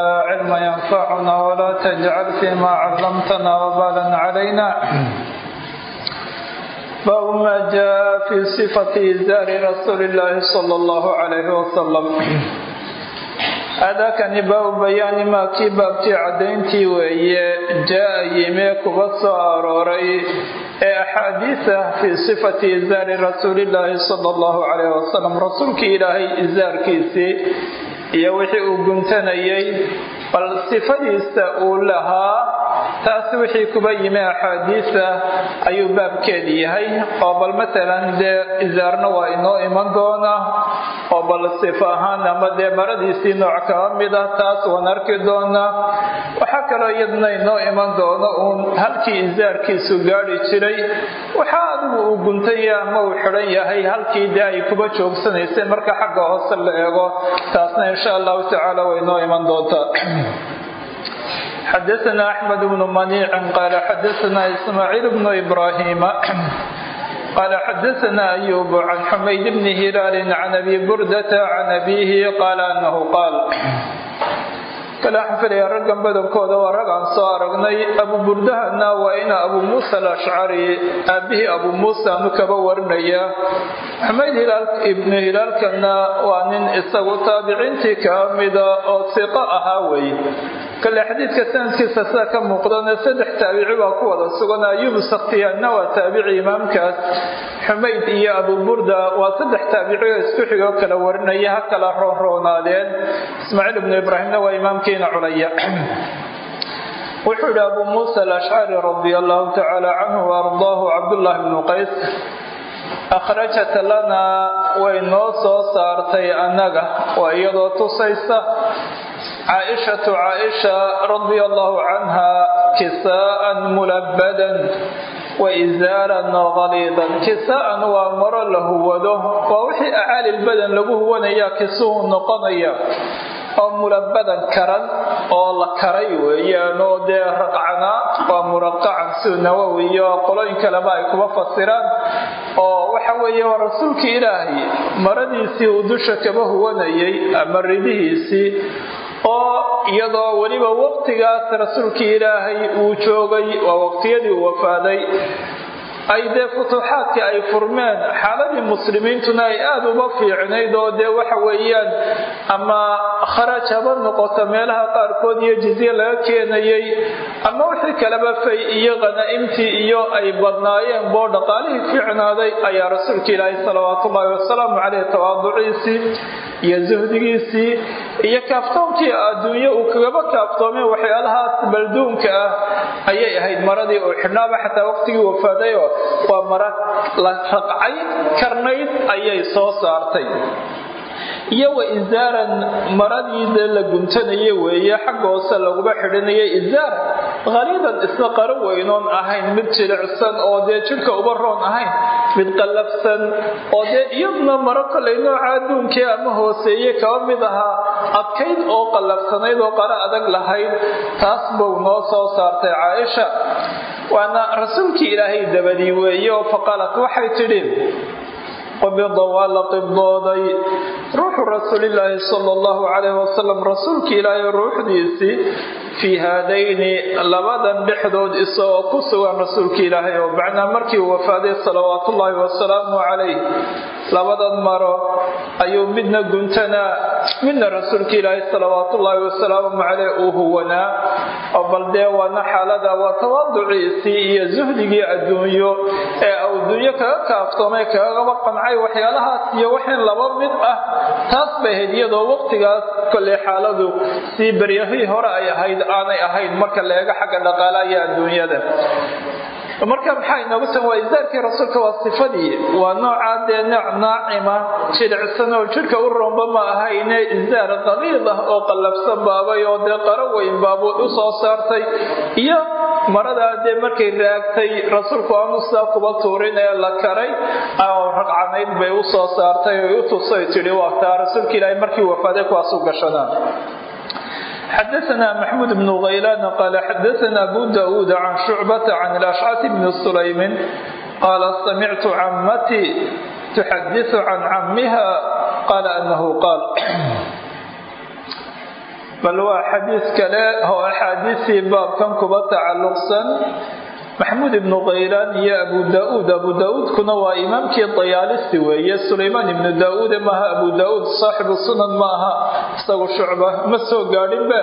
علم ينفعنا ولا تجعل فيما علمتنا وبالا علينا باب ما جاء في صفة إزار رسول الله صلى الله عليه وسلم aadaakani baabu bayaani maa kii baabtii caddayntii weeye jaa-a yimee kuga soo arooray ee axaadiisa fii sifati izaari rasuulillaahi sala allahu calayh wasalam rasuulkii ilaahay izaarkiisii iyo wixii uu guntanayay bal sifadiisa uu lahaa taas wixii kuba yimi axaadiisa ayuu baabkeedi yahay. Oo bal matalan dee izaarna waa inoo iman doona oo bal sifo ahaan ama dee maradiisii nooc kaba mid ah taas waan arki doonaa waxaa kaloo iyadna inoo iman doono uun halkii izaarkiisu gaadhi jiray. Waxaa adigu uu guntanya ama uu xidhan yahay halkii dee ay kuba joogsanaysay marka xagga hoose la eego taasna insha allahu tacaala way inoo iman doontaa xadaana axmed bnu maniic qaala xadaana ismaaciil bnu ibraahiima qaala xadaana ayuub can xumayd bni hilaal can abi burdata can abiihi qaala anahu qaal kale waxaan filaya raggan badankooda waa rag aan soo aragnay. Abu burdahana waa ina abu muusa alashcari aabihii abu muusa anu kaba warinaya xumayd ibnu hilaalkana waa nin isagu taabiciintii kaba mida oo siqo ahaa wey kale xadiidka sanadkiisa sida ka muuqdana saddex taabici baa ku wada sugan ayuub sakhtiyaanna waa taabici imaamkaas xumayd iyo abu burda. Waa saddex taabici oo isku xigoo kala warinaya ha kala roonroonaadeen ismaaciil ibnu ibraahimna waa imaamkiina culaya. Wuxuu yidhi abu muusa alashcari radia allahu tacaala canhu waardaahu cabdullahi bnu qays akhrajat lanaa way noo soo saartay annaga waa iyadoo tusaysa caaishatu caaisha radia allahu canha kisaa'an mulabadan wa isaaran qaliidan kisaa'an waa maro la huwado waa wixii acaalilbadan lagu huwanayaa oo mulabadan karan oo la karay weeyaan dee raqcanaa waa muraqacan sida nawowi qolooyin kaleba ay kuba fasiraan oo waxa weeye waa rasuulkii ilaahay maradiisii uu dusha kaba huwanayay ama ridihiisii oo iyadoo weliba waqtigaas rasuulkii ilaahay uu joogay waa waqtiyadii uu wafaaday ay dee futuuxaadkii ay furmeen xaaladii muslimiintuna ay aada uba fiicnayd oo dee waxa weeyaan ama kharaj haba noqoto meelaha qaarkood iyo jizye laga keenayay ama wixii kaleba fay iyo qanaa'imtii iyo ay badnaayeen boo dhaqaalihii fiicnaaday ayaa rasuulka ilaahay salawaatu ullaahi wasalaamu caleyh tawaaduciisii iyo suhdigiisii iyo kaaftoonkii adduunye uu kagaba kaaftoomeen waxyaalahaas balduunka ah ayay ahayd maradii uu xidhnaaba xataa waqtigii wafaadayo waa mara la raqcay karnayd ayay soo saartay iyo wa isaaran maradii dee la guntanaya weeye xagga hoose laguba xidhanayay isaar khaliidan isna qaro weynoon ahayn mid jilicsan oo dee jidhka uba roon ahayn mid qallafsan oo dee iyaduna maro kolay nooca adduunkii ama hooseeye kaba mid ahaa adkayd oo qallafsanayd oo qaro adag lahayd taas buu noo soo saartay caaisha. Waana rasuulkii ilaahay dabadii weeye oo faqaalat waxay tidhi qubida waa la qibdooday. Ruuxu rasuulilaahi sala allahu calayh wasalam rasuulkii ilaahay ruuxdiisii fii haadayni labadan dhexdood isagoo ku sugan rasuulkii ilaahay oo macnaa markii uu wafaaday salawaatullaahi wasalaamu calayh labadan maro ayuu midna guntanaa midna rasuulka ilaahay salawaatullaahi wasalaamu caleyh uu huwanaa oo bal dee waana xaalada waa tawaaduciisii iyo suhdigii adduunyo ee adduunyo kaga kaaftoomay kagaba qancay waxyaalahaas iyo waxin laba mid ah. Taas bay ahayd iyadoo waqtigaas kolley xaaladu sii beryahii hore ay ahayd aanay ahayn marka la eego xagga dhaqaalaha iyo adduunyada marka maxaa inoogu san waa isaarkii rasuulka waa sifadii. Waa noocaa dee nooc naacima. Jilicsan oo jidhka u roomba ma ahayne. Isaar qaliid ah oo qallafsan baabay oo dee qaro weyn baabuud u soo saartay. Iyo maradaa dee markay raagtay rasuulku aanu sidaa kuba tuurin ee la karay. Oo ragcanayd bay u soo saartay oy u tusay tidhi waa rasuulka ilaahay markii wafaaday kuwaas u xadaana maxmud bnu kaylaan qaala xadaana abu daauud can shucbata can ilashcati bni sulaymin qaala samictu cammatii tuxadiu can cammiha qaala anahu qaal bal waa xadiis kale oo axaadiisii baabkan kuba tacalluqsan maxamuud ibnu khaylaan iyo abu daa-uud abu daa-uudkuna waa imaamkii dayaalisi weeye. Sulaymaan ibnu daa-uude maaha abu daa-uud saaxibu sunan ma aha. Isagu shucba ma soo gaadhinba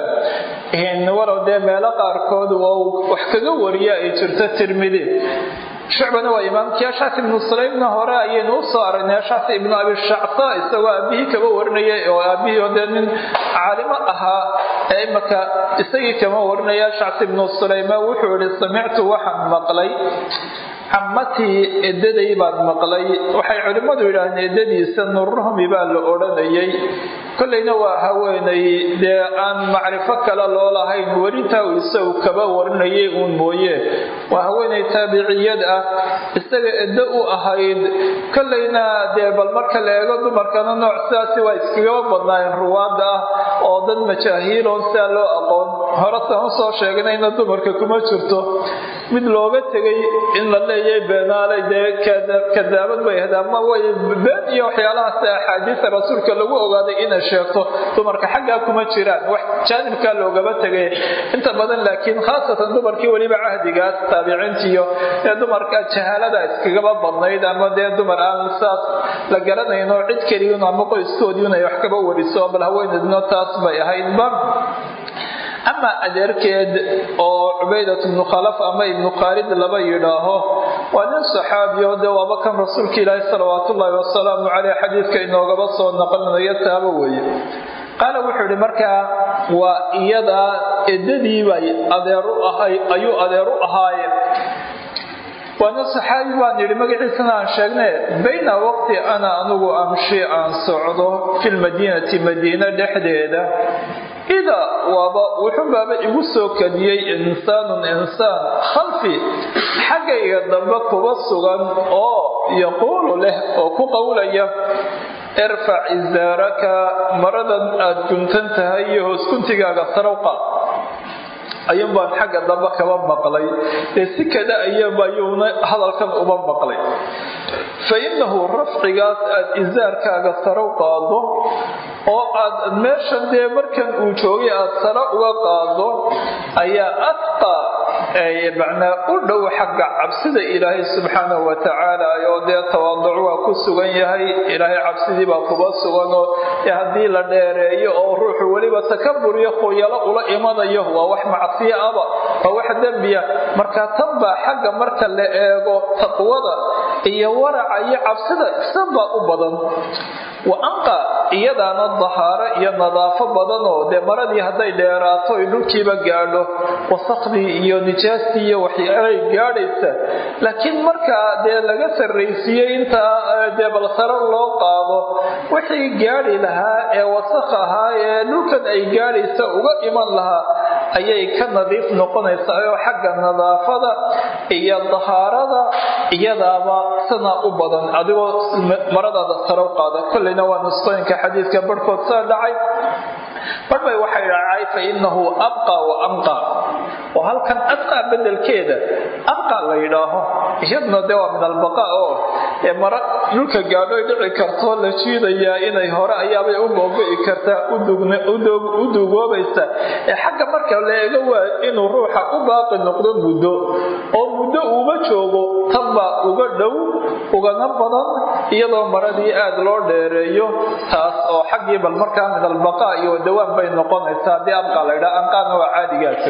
walow dee meelo qaarkood oo wax kaga wariya ay jirto tirmidi shucbana waa imaamkii ashaas ibnu sulaymna hore ayaynu u soo aragnay ashaas ibnu abi shacsa isagoo aabihii kaba warinayay oo aabihii oo dee nin caalimo ahaa ee imaka isagii kama warinaya ashaas ibnu wuxuu yihi samictu waxaan maqlay cammatii edaday baan maqlay. Waxay culimmadu yidhaahdeen edadiisa nuruhmi baa la odhanayay. Kollayna waa haweenay. Dee aan macrifo kale loo lahayn werintaa isagu kaba warinayay uun mooye. Waa haweenay taabiciyad ah isaga eddo u ahayd. Kollayna dee bal marka la eego dumarkana nooc sidaasi waa iskagaba badnaayeen ruwaada ah oo dad majaahiiloon sidaa loo aqoon. Horetaan u soo sheegnayna dumarka kuma jirto mid looga tegay in la leeyahay beenaalay dee kadaabad bay ahayd ama way been iyo waxyaalahaas axaadiista rasuulka lagu ogaaday inay sheegto dumarka xaggaa kuma jiraan. Wax jaanibkaa loogaba tegay. Inta badan laakiin khaasatan dumarkii weliba cahdigaas taabiciintiiyo ee dumarka jahaalada iskagaba badnayd ama dee dumar aan saas la garanayno cid keliyun ama qoyskoodiiun ay wax kaba wariso bal haweeneedna taas bay ahaydba ama adeerkeed oo cubaydat ibnu khalaf ama ibnu khaalid laba yidhaaho waa nin saxaabiyo dee waaba kan rasuulka ilaahi salawaat ullaahi wasalaamu caleyh xadiidka inoogaba soo naqlinayo taaba weeye. Qaala wuxuu yihi markaa waa iyadaa edadiibay adeeru ahay ayuu adeer u ahaayeen waana saxaabi baan yidhi magaciisana aan sheegne bayna waqti ana anugu amshi aan socdo fi lmadiinati madiina dhexdeeda idaa waaba wuxuu baaba igu soo kadiyey insaanun insaan khalfi xaggayga dambe kuba sugan oo yaquulu leh oo ku qowlaya irfac izaaraka maradan aad guntan tahay iyo hooskuntigaaga sarawqa ayuun baan xagga dambe kaba maqlay. Ee si kada ayaba ayuuna hadalkan uba maqlay. Fa rafcigaas aad isaarkaaga saro qaado oo aad meeshan dee markan uu joogay aad saro uga qaado ayaa adqa macnaa u dhow xagga cabsida ilaahay subxaanahu wa tacaala oo dee tawaaduc waa ku sugan yahay ilaahay cabsidii baa kuba suganoo haddii la dheereeyo oo ruuxu weliba takabur iyo ula imanayo waa wax macsiyo aba waa wax dembiya. Marka tan baa xagga marka la eego taqwada iyo waraca iyo cabsida isanbaa u badan. Wa iyadaana dahaaro iyo nadaafo badanoo dee maradii hadday dheeraato ay dhulkiiba gaadho wasakhdii iyo nijaastii iyo waxyaalay gaadhaysa. Laakiin markaa dee laga sarraysiiyey intaa dee balsaro loo qaado wixii gaadhi lahaa ee wasakh ahaa ee dhulkan ay gaadhaysa uga iman lahaa ayay ka nadiif noqonaysaa oo xagga nadaafada iyo dahaarada iyadaaba sanaa u badan. Adigoo maradaada saro qaada. Kolleyna waa nusqooyinka xadiidka barhkood saa dhacay. Barbay waxay dhacay fa innahu abqa wa amqa oo halkan adqaa bedelkeeda abqa la yidhaaho. Iyadna dee waa min albaqa oo ee mara dhulka gaadhoy dhici karto la jiidayaa inay hore ayaabay u googo'i kartaa u duugoobaysa. Ee xagga marka la eego waa inuu ruuxa u baaqi noqdo muddo oo muddo uuma joogo tanbaa uga dhow ugana badan iyadoo maradii aad loo dheereeyo taas oo xaggii bal markaa min albaqa iyo dawaan bay noqonaysaa. Haddii abqa la ydhaa anqaana waa caadigaas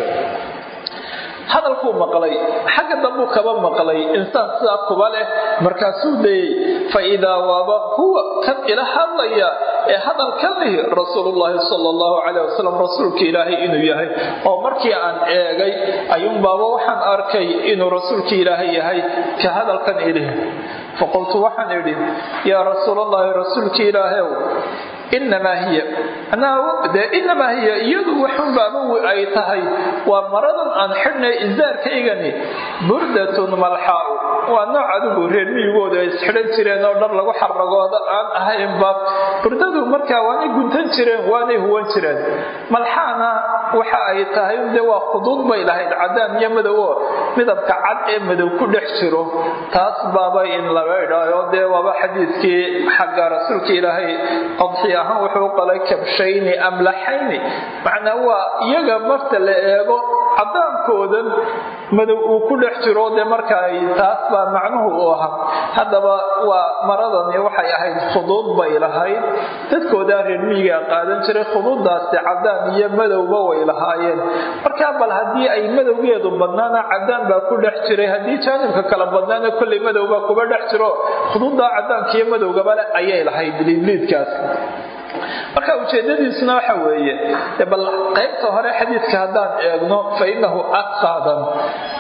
hadalkuu maqlay xagga dambuu kaba maqlay insaan sidaa kuba leh markaasuu dayey fa idaa waaba huwa kan ila hadlaya ee hadalkan lihi rasuulullaahi sala allahu caleyh wasalam rasuulka ilaahay inuu yahay oo markii aan eegay ayuunbaaba waxaan arkay inuu rasuulka ilaahay yahay ka hadalkan ilih faqultu waxaan idhi yaa rasuulallaahi rasuulka ilaahayow inamaa hiya inamaa hiya iyadu waxunbaaba ay tahay waa maradan aan xidhnay isaarkaygani burdatun malxaau waa nooc adigu reer miyigoodu ay isxidhan jireen oo dhar lagu xaragooda aan ahaynba burdadu markaa waanay guntan jireen waanay huwan jireen malxaana waxa ay tahay de waa khuduud bay lahayd cadaan iyo madow oo midabka cad ee madow ku dhex jiro taas baaba in laga idhaayo dee waaba xadiidkii xagga rasuulka ilaahay adxi ahaan wuxuu qalay kabshayni amlaxayni. Macnaa waa iyaga marta la eego cadaankoodan madow uu ku dhex jiro dee marka ay taas baa macnuhu u ahaa. Haddaba waa maradani waxay ahayd khuduud bay lahayd. Dadkoodaa reer miyigaa qaadan jiray khuduudaasi cadaan iyo madowba way lahaayeen. Markaa bal haddii ay madowgeedu badnaana cadaan baa ku dhex jiray. Haddii jaanibka kala badnaana kolley madowbaa kuba dhex jiro. Khuduuddaa cadaanka iyo madowgabale ayay lahayd liidliidkaas marka ujeedadiisuna waxa weeye bal qaybta hore xadiidka haddaan eegno fa innahu adqaadan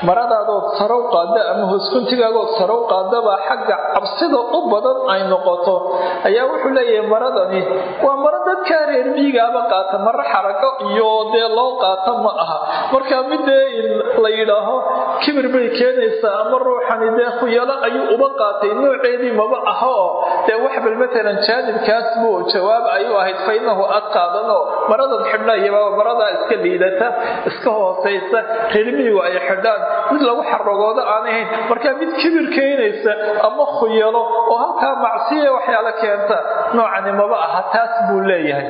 maradaadood sarow qaada ama hooskuntigaagood sarow qaadaba xagga cabsida u badan ay noqoto. Ayaa wuxuu leeyahay maradani waa maro dadkaa reer miyigaaba qaata maro xarago iyo dee loo qaata ma aha. Marka midee la yidhaaho kibir bay keenaysaa ama ruuxani dee khuyalo ayuu uba qaatay nooceedii maba aha dee wax bal matalan jaanibkaas buu jawaab ayuu ahayd fa innahu adqaadanoo maradan xidhnayaba maradaa iska liidata iska hoosaysa reermiyigu ay xidhaan mid lagu xaragoodo aan ahayn markaa mid kibir keenaysa ama khuyalo oo halkaa macsiya waxyaala keenta noocani maba aha taas buu leeyahay.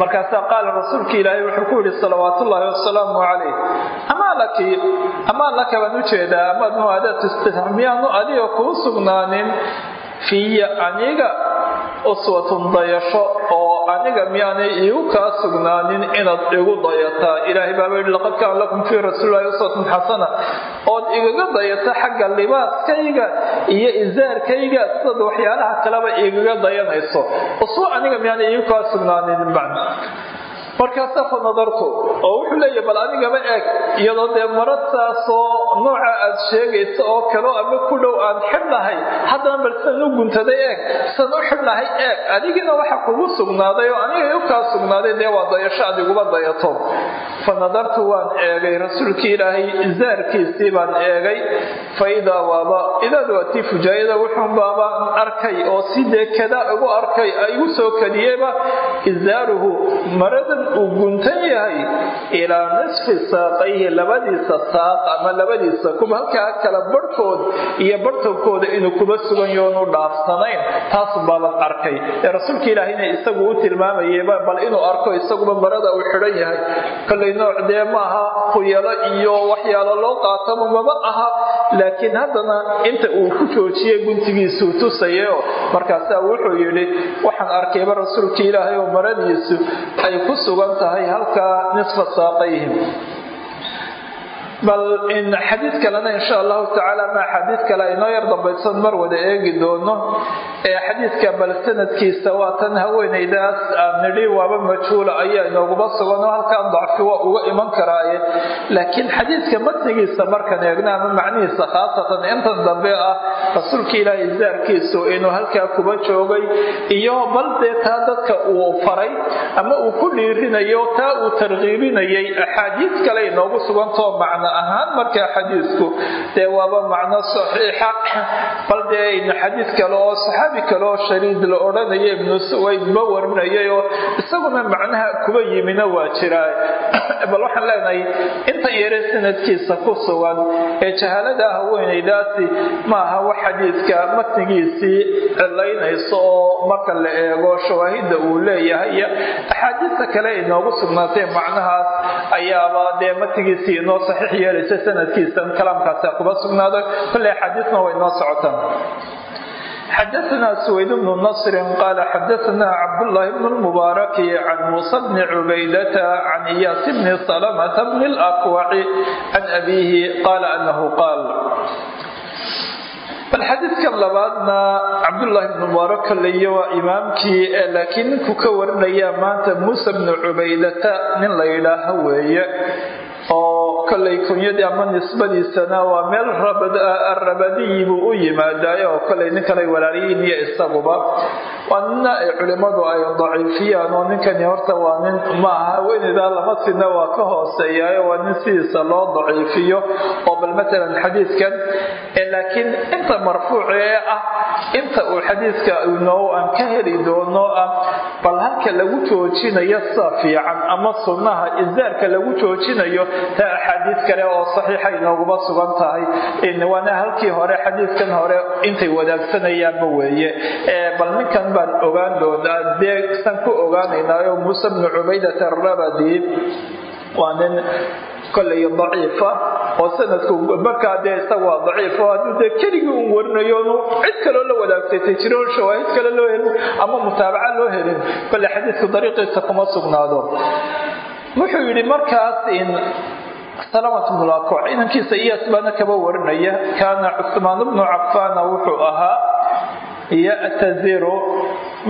Markaasaa qaala rasuulka ilaahay wuxuu ku yidhi salawaat wasalaamu calayh. Amaa laki amaa laka baan u jeedaa amaad muaadaat istitx miyaanu adiga kuu sugnaanin? Fiya aniga uswatun dayasho oo aniga miyaanay iigu kaa sugnaanin inaad igu dayataa. Ilaahay baaba yidhi laqad kaana lakum fii rasuulillahi uswatun xasana. Ood igaga dayata xagga libaaskayga iyo isaarkayga sidaad waxyaalaha kaleba igaga dayanayso. Uswa aniga miyaanay iigu kaa sugnaanin macna markaasa fa nadartu oo wuxuu leeyahy bal anigaba eeg iyadoo dee maradtaasoo nooca aad sheegaysa oo kaleo ama ku dhow aan xidhnahay haddana bal sidan u guntaday eeg sidan u xidhnahay eeg adigina waxa kugu sugnaaday oo aniga u sugnaaday dee waa dayasho adiguba dayato. Fa nadartu waan eegay rasuulkii ilaahay isaarkiisii baan eegay. Fa idaa waaba idaad waa tii fujaayada wuxuun baabaan arkay oo si dee igu arkay igu soo kadiyeyba isaaruhu maradan uu guntan yahay ilaa nisfi saaqayhi labadiisa saaq ama labadiisa kuba halkaa kala barhkood iyo barhtankooda inuu kuba sugan yoonu dhaafsanayn taas baaban arkay. Ee rasuulka ilaahayna isagu u tilmaamayeba bal inuu arko isaguba marada uu xidhan yahay kollay nooc dee maaha khuyalo iyo waxyaalo loo qaataba maba aha. Laakiin haddana inta uu ku joojiyey guntigiisuu tusayeoo markaasaa wuxuu yidhi waxaan arkayba rasuulka ilaahay oo maradiisu ay ku sugan tahay halkaa nisfa saaqayhim bal in xadiid kalena insha allahu tacaala ma xadiid kale aynoo yar dambaysan mar wada eegi doono. Ee xadiidka bal sanadkiisa waa tan haweenaydaas aan nidhi waaba majhuula ayaa inooguma sugan oo halkan dacfi waa uga iman karaaye. Laakiin xadiidka matnigiisa markan eegna ama macnihiisa khaasatan intan dambe ah rasuulka ilaahay isaarkiisu inuu halkaa kuba joogay iyo bal dee taa dadka uu faray ama uu ku dhiirinayo taa uu tarkiibinayay axaadiid kale inoogu sugantoo macno ahaan markaa xadiidku dee waaba macno saxiixa. Bal dee xadiid kale oo saxaabi kale oo shariid la odhanaya ibnu suwayd ma warinayay oo isaguna macnaha kuba yimina waa jiraa bal waxaan leenahay inta yare sanadkiisa ku sugan ee jahaalada haweenaydaasi ma aha wax xadiidka matnigiisii cilaynayso oo marka la eego shawaahidda uu leeyahay. Iyo axaadiista kale inoogu sugnaatay macnahaas ayaaba dee matnigiisii inoo saxiix yeelaysa sanadkiisa kalaamkaasi kuba sugnaaday kolley axaadiisna way inoo socotaan xdثna سويد بن نصر قال xdثna cبدالله بن المبارك عن موسى بن عبيدة عن إyاس بن سلمة بن الأكوع عن أبيه قال أنه قال bal xadiidkan labaadna cabdullaahi bnu mubaarak kaleyo waa imaamkii laakiin ninku ka warinaya maanta muuse bnu cubaydata nin la yidhaaho weeye oo kollay kunyadii ama nisbadiisana waa meel rabadiyi buu u yimaadaay oo kollay nin kalay walaalyihiin iyo isaguba. Waa nina ay culimmadu ay daciifiyaan oo ninkani horta waa nin maaha haweeneydaa lama sina waa ka hooseeyaayo waa nin sidiisa loo daciifiyo. Oo bal matalan xadiidkan laakiin inta marfuuc ee ah inta uu xadiidka inoo aan ka heli doono ah bal halka lagu joojinayo sida fiican ama sunnaha isaarka lagu joojinayo ta axaadiid kale oo saxiixa inooguma sugan tahay. Waana halkii hore xadiidkan hore intay wadaagsanayaan weeye. Bal ninkan baan ogaan doonaa dee ku ogaanaynaayo muuse bnu cubaydat arabadi waa nin kolay daciifa oo sanadku markaa dee isaga waa daciifo. Hadduu dee keligii un warinayo cid kaloo la wadaagsatay jiro shawaahid kale loo helin ama mutaabaca loo helin kole xadiidku dariiqiisa kuma sugnaado. Wuxuu yidhi markaas in salamat bnulakoc inankiisa iyaas baana kaba warinaya. Kaana cusmaan bnu cafaana wuxuu ahaa ya'taziru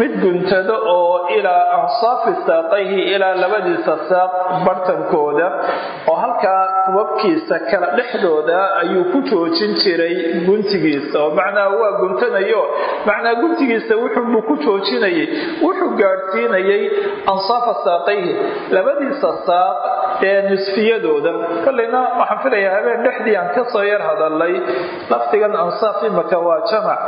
mid guntado oo ilaa ansaafi saaqayhi ilaa labadiisa saaq bartankooda oo halkaa kubabkiisa kala dhexdooda ayuu ku joojin jiray guntigiisa. Oo macnaa waa guntanayo. Macnaa guntigiisa wuxuubuu ku joojinayay wuxuu gaadhsiinayay ansaafa saaqayhi labadiisa saaq ee nisfiyadooda. Kolleyna waxaan filayaa habeen dhexdii aan ka soo yar hadalay lafdigan ansaaf imaka waa jamac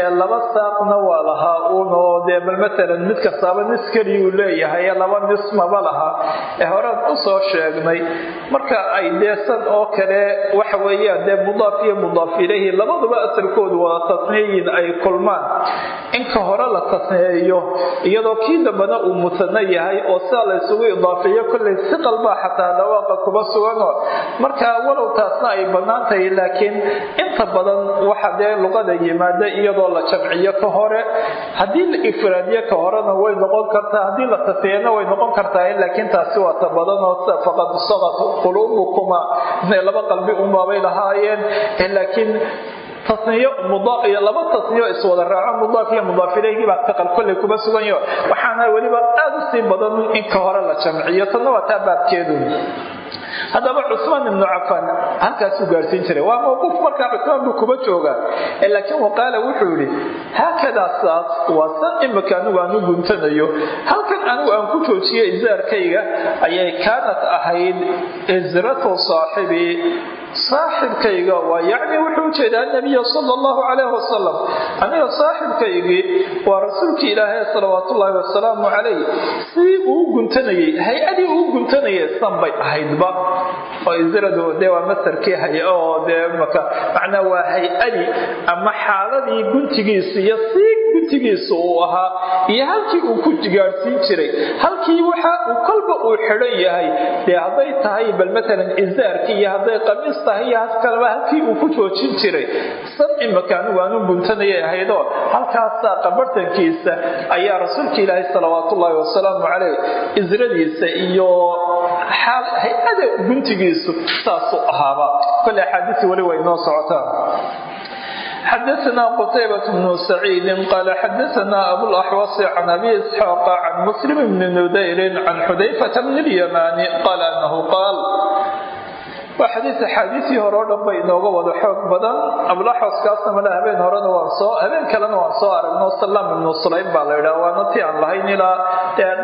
ee laba saaqna waa lahaa uunoo dee bal matalan mid kastaaba nis keliyuu leeyahay laba nis maba laha. Ee horaan u soo sheegnay marka ay deesan oo kale waxa weeyaan dee mudaaf iyo mudaaf ilayhi labaduba asalkoodu wada tasniyayin ay kulmaan. Inka hore la tasneeyo iyadoo kii dambana uu mutano yahay oo sidaa la ysugu idaafeeyo kollay si qalbaa xataa dhawaaqa kuma suganoo marka walow taasna ay bannaan tahay laakiin inta badan waxa dee luqada yimaada iyadoo la jamciyo ka hore. Haddii la ifraadiyo ka horena way noqon kartaa haddii la tasniyana way noqon kartaa laakiin taasi waa ta badanoo faqad saqat quluubukuma laba qalbi unbaabay lahaayeen laakiin tasniyo iyo laba tasniyo iswada raaco mudaaf iyo mudaaf baa taqal kolley kuma suganyo waxaana weliba aada u sii badan in ka hore la jamciyo tanna waa taa baabkeedu. Haddaba cusmaan ibnu cafaan halkaasuu gaadhsiin jiray waa mawquuf markaa cusmaan buu kuma joogaa laakiin waqaala wuxuu yidhi haakadaa waa san imika anigu aan u guntanayo halkan anigu aan ku joojiyo isaarkayga ayay kaanat ahayd isratu saaxibii saaxibkayga waa yacni wuxuu u jeedaa nabiya sala allahu calayh wasalam aniga saaxibkaygii waa rasuulkii ilaahay salawaatullaahi wasalaamu calayh sidii uu guntanayey hay'adii uu guntanayay san bay ahaydba. Oo isradu dee waa masarkii hay oo dee maka macnaa waa hay'adii ama xaaladii guntigiisa iyo sii guntigiisa uu ahaa iyo halkii uu ku gaadhsiin jiray. Halkii waxa uu kolba uu xidhan yahay dee hadday tahay bal matalan isaarkii iyo hadday qamiis tahay iyo kalba halkii uu ku joojin jiray san imaka anigu aanu guntanayay ahaydoo halkaasaa qabartankiisa ayaa rasuulka ilaahay salawaatullaahi wasalaamu caleyh isradiisa iyo hay-ada guntigiisu saasuu ahaaba kole axaadiisi weli way noo socotaan xdثna qتيبة بن سعيid qال xdثna أbوالأxوص عن أbي إسحاaq عن مسلم بن نdيr عن xudayفة بن اليمان qال أنه qاal waa xadiis axaadiisii hore o dhan bay inooga wada xoog badan. Abulaxoskaasna male habeen horena waan soo habeen kalena waan soo aragno salaam ibnu sulaym baa la yidhaha waana ti aan lahayn ilaa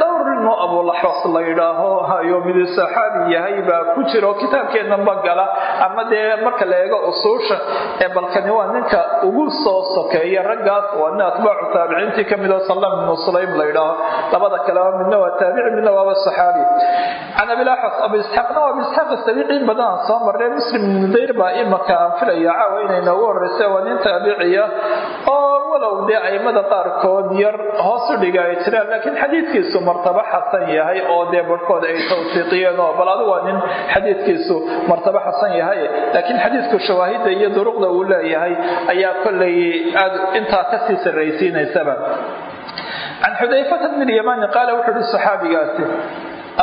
dhowr ilmo abulaxos la yidhaaho hayo midu saxaabi yahay baa ku jiro kitaabkeenanba gala ama dee marka la eego usuusha ee balkani waa ninka ugu soo sokeeya raggaas waa nin atbaacu taabiciintii ka mid oo salaam ibnu sulaym la yidhaaho. Labada kaleba midna waa taabici midna waaba saxaabi. Can abilaxos abu isxaaqna waa isxaaq sabiiciin badan soo marnay muslim nudayr baa imaka aan filaya caawa inay noogu horeysa waa nin taabiciya oo walow dee aimada qaarkood yar hoos u dhiga ay jiraan laakiin xadiidkiisu martabo xasan yahay oo dee barhkood ay tawsiiqiyeen oo bal adigu waa nin xadiidkiisu martabo xasan yahay laakiin xadiidku shawaahidda iyo duruqda uu leeyahay ayaa kollay aad intaa ka sii sarraysiinaysaba. Can xudayfata bn lyamani qaala wuxuu uhi saxaabigaasi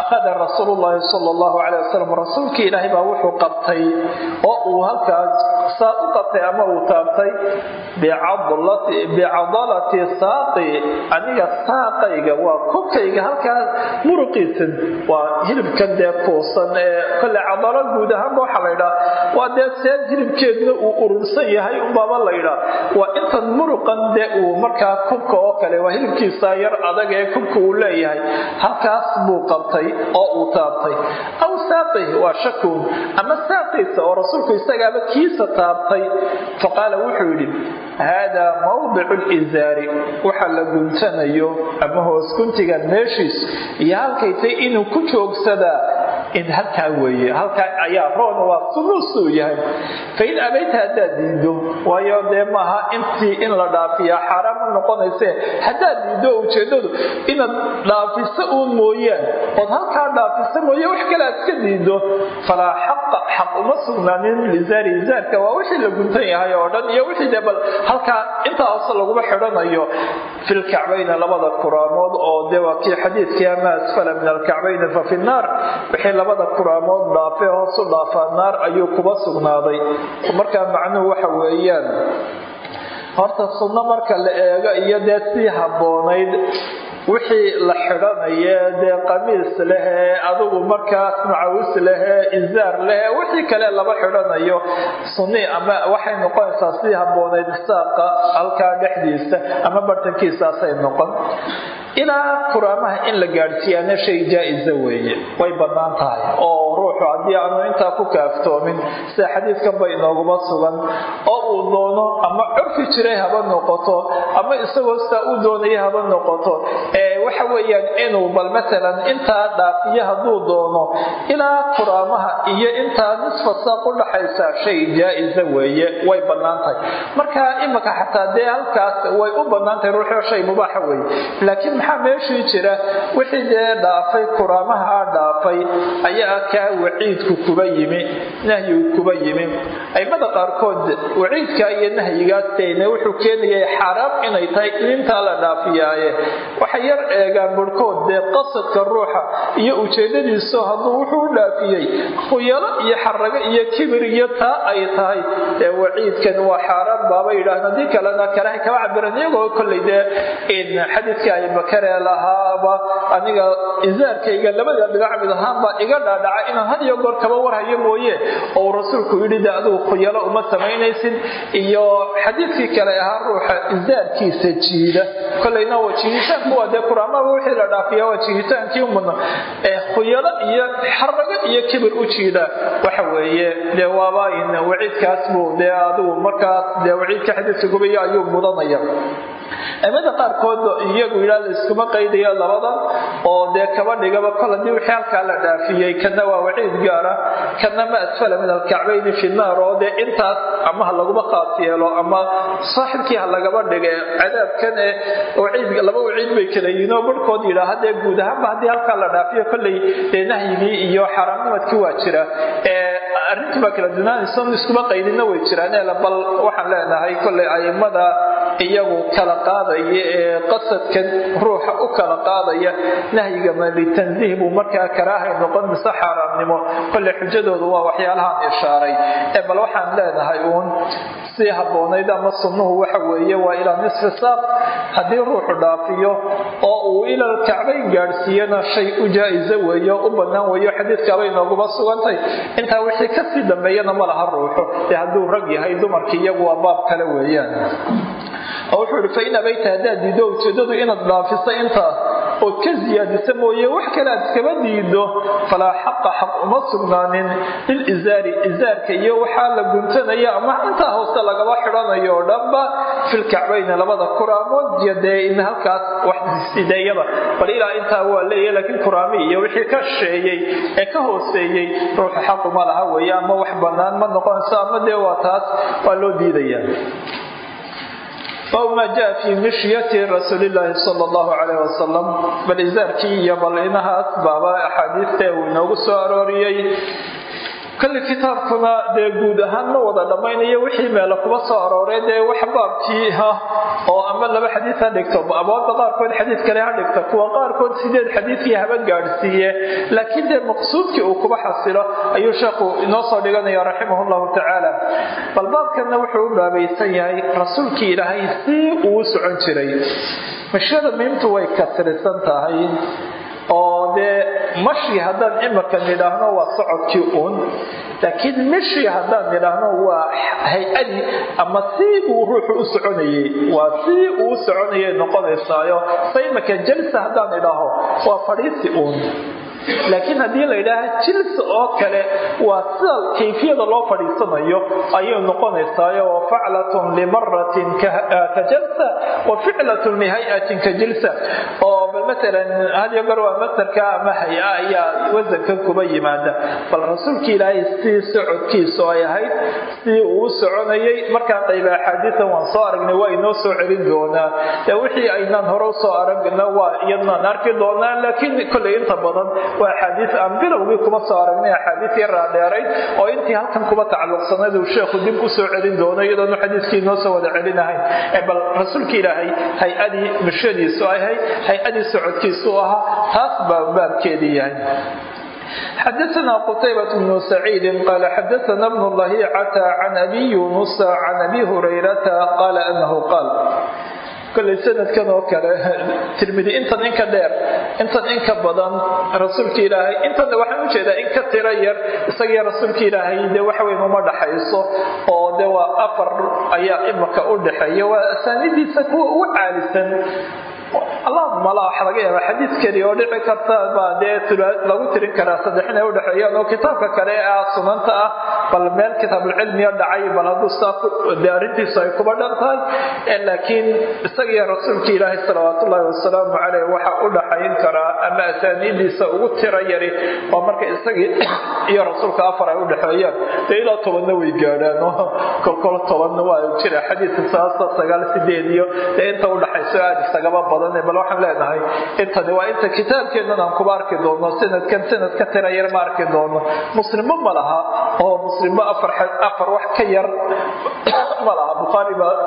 akhada rasuulu llaahi sala allahu calay wasalam rasuulkii ilaahay baa wuxuu qabtay oo uu halkaas saa u qabtay ama uu taabtay bicadalati saaqi aniga saaqayga waa kokayga halkaas muruqiisan waa hilibkan dee kuusan ee kole cadalo guud ahaanba waxaa la ydhaa waa dee seen hilibkeedna uu urursan yahay unbaaba la ydhaa waa intan muruqan dee uu markaa kubka oo kale waa hilibkiisa yar adag ee kubka uu leeyahay halkaas buu qabtay oo uu taabtay. Aw saaqih waa shakuun ama saaqiisa oo rasuulku isagaaba kiisa taabtay. Faqaala wuxuu yidhi haadaa mawdicu lizaari waxa la guntanayo ama hoos guntiga meeshiis. Iyo halkaytay inuu ku joogsadaa. In halkaa weeye halkaa ayaa roon waa sunuusuu yahay. Fain abayta haddaad diido waayo dee maaha intii in la dhaafiyaa xaaraan ma noqonayse haddaad diido ujeedadu inaad dhaafiso uun mooyaan ood halkaa dhaafiso mooye wax kale aad iska diido. Falaa xaqa xaq uma sugnaanin lizaari zaarka waa wixii la guntan yahay oo dhan iyo wixii bal halkaa intaa hoose laguma xidhanayo. Filkacbayna labada kuraamood oo kii xadiidkii ama asfala min alkacbayni fa fi wixii labada kuraamood dhaafee hoosu dhaafaa naar ayuu kuba sugnaaday. Markaa macnuhu waxa weeyaan horta sunno marka la eego iyo dee sii habboonayd wixii la xidhanaye dee qamiis lehee adigu markaas macawis lehee izaar lehee wixii kale laba xidhanayo. Sunni ama waxay noqonaysaa sii habboonayd saaqa halkaa dhexdiisa ama bartankiisaasay noqon. Ilaa kuraamaha in la gaadhsiiyaana shay jaa-isa weeye. Way bannaan tahay. Oo ruuxu haddii aanu intaa ku kaaftoomin sida xadiidkanba inooguma sugan. Oo uu doono ama curfi jiray haba noqoto ama isagoo sidaa u doonaya haba noqoto. Ee waxa weeyaan inuu bal matalan intaa dhaafiyo hadduu doono ilaa kuraamaha iyo intaa nisfa saaq u dhaxaysa shay jaa-isa weeye way bannaan tahay. Marka imika xataa dee halkaas way u bannaan tahay ruuxoo shay mubaaxa weeye. Laakiin maxaa meeshii jira? Wixii dee dhaafay kuraamaha dhaafay ayaa kaa waciidku kuba yimi nahyigu kuba yimi. Aimada qaarkood waciidka iyo nahyigaas teyne wuxuu keenayay xaaraam inay tahay intaa la dhaafiyaaye. Waxay yar eegaan barhkood dee qasadka ruuxa iyo ujeedadiiso hadduu wuxuu u dhaafiyey khuyalo iyo xarago iyo kibir iyo taa ay tahay. Dee waciidkan waa xaaraan baaba yidhaahn haddii kalena kalahay kama cabiran iyagoo kollay dee xadiidka abibakare lahaaba aniga izaarkayga labada dhinac mid ahaanbaa iga dhaadhaca inaan had iyo goor kaba warhayo mooye oo rasuulku yidhi de adigu khuyalo uma samaynaysid iyo xadiidkii kale ahaa ruuxa izaarkiisa jiida. Kolayna waa jiiditaanku waa dee kuraamaba wixii la dhaafiya waa jiiditaankii umudna ee khuyalo iyo xarago iyo kibir u jiida. Waxa weeye dee waaba waciidkaas buu dee adigu markaas dee waciidka xadiidka gubayo ayuu mudanaya aimada qaarkood iyagu yidhaa la iskuma qaydayo labadan oo dee kaba dhigaba kol wixii halkaa la dhaafiyey kana waa waciid gaara kana ma asfala min alkacbayni fi oo dee intaas ama ha laguma yeelo ama saaxibkii ha lagaba dhige cadaabkan ee waciid laba waciid bay kala yihiin oo barhkood yidhaaha dee guud ahaanba haddii halkaa la dhaafiyo kolley dee nahyigii iyo xaaraamnimadkii waa jira. Arrintii baa kala dunaanaysa iskuma qaydinna way jiraan bal waxaan leenahay kolley aimada iyagu kala qaadaya ee qasadkan ruuxa u kala qaadaya nahyiga ma litansiih buu markaa karaahay noqon mise xaaraamnimo kolle xujadoodu waa waxyaalahaan ishaaray. Ee bal waxaan leenahay uun sii habboonayd ama sunnuhu waxa weeye waa ilaa nisfi saaq. Haddii ruuxu dhaafiyo oo uu ilal kacbayn gaadhsiiyana shay u jaa-isa u bannaan weeyo xadiidkaabay nooguma sugantay. Intaa wixii ka sii dambeeyana ma laha ruuxu. Dee hadduu rag yahay dumarkii iyagu waa baab kale weeyaan. Oo wuxuu ihi fain abayta haddaad diido ujeedadu inaad dhaafiso intaas ood ka siyaadisa mooye wax kale aad iskaba diido. Falaa xaqa xaq uma sugnaanin. Lilizaari izaarka iyo waxaa la guntanaya ama intaa hoose lagaba xidhanayo oo dhanba filkacbayni labada kuraamood iyo in halkaas waxsideeyada bal ilaa intaa waa leeyahy laakiin kuraami iyo wixii ka sheeyey ee ka hooseeyey ruuxu xaquma laha weeye ama wax bannaan ma noqonayso ama dee waa taas waa loo diidaya aw maa jaa fii mishyati rasuulilaahi sal allahu calayh wasalam bal izaarkii iyo bal inahaas baaba axaadiista uu inoogu soo arooriyey. Kolli kitaabkuna dee guud ahaan ma wada dhammaynayo wixii meela kuba soo arooray dee wax baabkii ah oo ama laba xadiid ha dhigto abwaabda qaarkood xadiid kale ha dhigta kuwa qaarkood sideed xadiidkii haba gaadhsiiye. Laakiin dee maqsuudkii uu kuba xasilo ayuu sheekhu inoo soo dhiganaya baabkanna wuxuu u baabaysan yahay rasuulkii ilaahay si uu socon jiray. Mashiyada miimtu way kasrisan tahay oo dee mashi haddaan imika nidhaahno waa socodkii uun laakiin mishi haddaan nidhaahno waa hay'adii ama sii uu ruuxu u soconayey waa sii uu soconayay noqonaysaayo se imika jalsa haddaan idhaaho waa fadhiisi uun laakiin haddii la yidhaaha jilsa oo kale waa sida kayfiyada loo fadhiisanayo ayay noqonaysaayo wa faclatun limaratin ka jalsa wa ficlatun lihay-atin ka jilsa oo bal matalan hadiyo goor waa masarka ama hay'a ayaa wasankan kuba yimaada. Bal rasuulka ilaahay sidii socodkiisu ay ahayd sidii uu soconayay. Markaa qayba axaadiisan waan soo aragnay waa inoo soo celin doonaa. Wixii aynaan hore u soo aragna waa iyadnaan arki doonaa laakiin kolley inta badan waa axaadiis aan bilowgii kuma soo aragnay axaadiis yaraa dheeray oo intii halkan kuba tacalluqsanayd uu sheekhu dib usoo celin doono iyadoonu xadiiskii inoo soo wada celinahayn bal rasuulka ilaahay hay-adii bulshadiisu ahayd hay-adii socodkiisu ahaa taas baa baabkeedii yahay xadaثna qتayبة بن سعيid qال xadaثna بن لhيcة عن أbي يuنس عن أbي هريرة qال أنه qاal koley sanadkan oo kale tirmidi intan inka dheer intan inka badan rasuulka ilaahay intan waxaan u jeedaa in ka tiro yar isagiyo rasuulka ilaahay dee waxweyn uma dhaxayso oo de waa afar ayaa imaka u dhaxeeya waa asaanidiisa kuwa ugu caalisan allahuma la waxa laga yaabaa xadiid keli oo dhici karta baa dee lagu tirin karaa saddex inay udhexeeyaan oo kitaabka kale ee sunanta ah bal meel kitaabulcilmiya dhacay bal hadduu saa dee arrintiisu ay kuba dhan tahay laakiin isagiyo rasuulka ilaahay salawaat ullaahi wasalaamu caleyh waxa u dhaxayn karaa ama asaaniidiisa ugu tira yari waa marka isagii iyo rasuulka afar ay udhexeeyaan dee ilaa tobanna way gaadhaan oo kolkol tobanna waa jira xadiidka saasa sagaal sideed iyo dee inta udhaxayso aada isagaba badan bal waxaan leenahay intani waa inta kitaabkeennan aan kuba arki doono sanadkan sanad ka tira yar ma arki doono. Muslimbo ma laha oo muslimbo afar wax ka yar ma laha. Bukhaari baa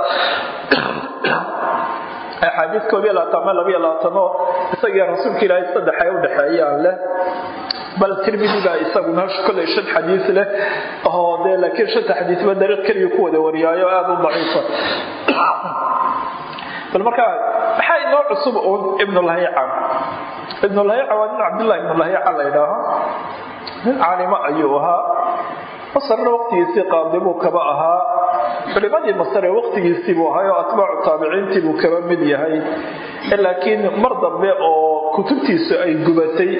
axaadiis koob iyo labaatan ama laba iyo labaatanoo isagiyo rasuulka ilaahay saddex ay udhexeeyaan leh. Bal tirmidi baa isaguna kolley shan xadiis leh oo dee laakiin shanta xadiisba dariiq keliya ku wada wariyaayo aada u daciifa bal markaa maxaa inoo cusub uun ibnulhayica ibnulhayica waa nin cabdullahi ibnulhayica la ydhaaho nin caalimo ayuu ahaa. Masarna waqtigiisii qaadibuu kaba ahaa. Culimadii masare waqtigiisii buu ahay oo atbaacu taabiciintii buu kaba mid yahay. Laakiin mar dambe oo kutubtiisu ay gubatay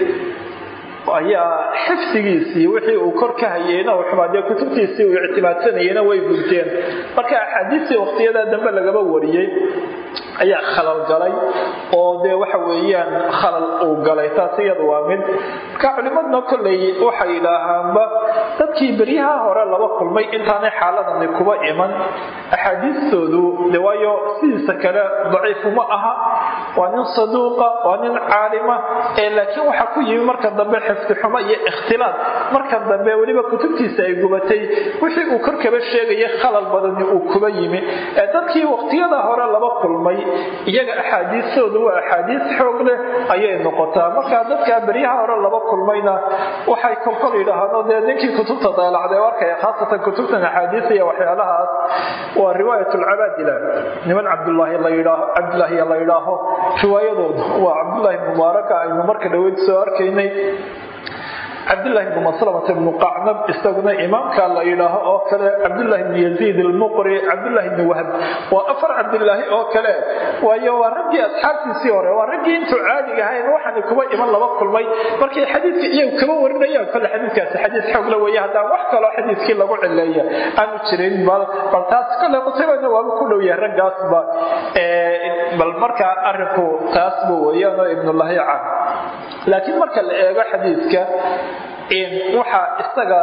ayaa xifdigiisii wixii uu kor ka hayeyna xumaadee kutubtiisii uu ictimaadsanayeyna way gubteen marka axaadiistii waqtiyadaa dambe lagaba wariyey ayaa khalal galay oo dee waxa weeyaan khalal uu galay taas iyada waa mid. Marka culimadna kolley waxay idhaahaanba dadkii beryaha hore laba kulmay intaanay xaaladani kuba iman. Axaadiistoodu de waayo sidiisa kale daciifuma aha. Waa nin saduuqa waa nin caalima ee laakiin waxaa ku yimi marka dambe xifdixumo iyo ikhtilaad markan dambe weliba kutubtiisa ay gubatay wixii uu kor kaba sheegaya khalal badani uu kuba yimi. Ee dadkii waqtiyada hore laba kulmay iyaga axaadiistoodu waa axaadiis xoog leh ayay noqotaa. Marka dadkaa beryaha hore laba kulmayna waxay kolkol yidhaahaan dee ninkii kutubta daalacday arkaya khaasatan kutubtan axaadiisa iyo waxyaalahaas waa riwaayat lcabaadila niman cabdulaahi la yidhaaho riwaayadooda waa cabdulaahi mubaaraka aynu marka dhaweyd soo arkaynay cabdulahi bn maslamata bnu qacnab isaguna imaamka la yidhaaho oo kale cabdulahi bn yaziid almuqri cabdulahi bni wahb waa afar cabdilaahi oo kale. Waayo waa raggii asxaabtiisii hore waa raggii intuu caadiga ahayn waxaana kuba iman laba kulmay. Markay xadiidka iyagu kaba warinayaan kole xadiidkaasi xadiis xoogla weeye haddaan wax kaloo xadiiskii lagu cileeya aanu jirin bal bal taas kole qutaybana waaba ku dhow yahay raggaasba bal markaa arinku taasba weeyaanoo ibnulahica laakiin marka la eego xadiidka waxaa isaga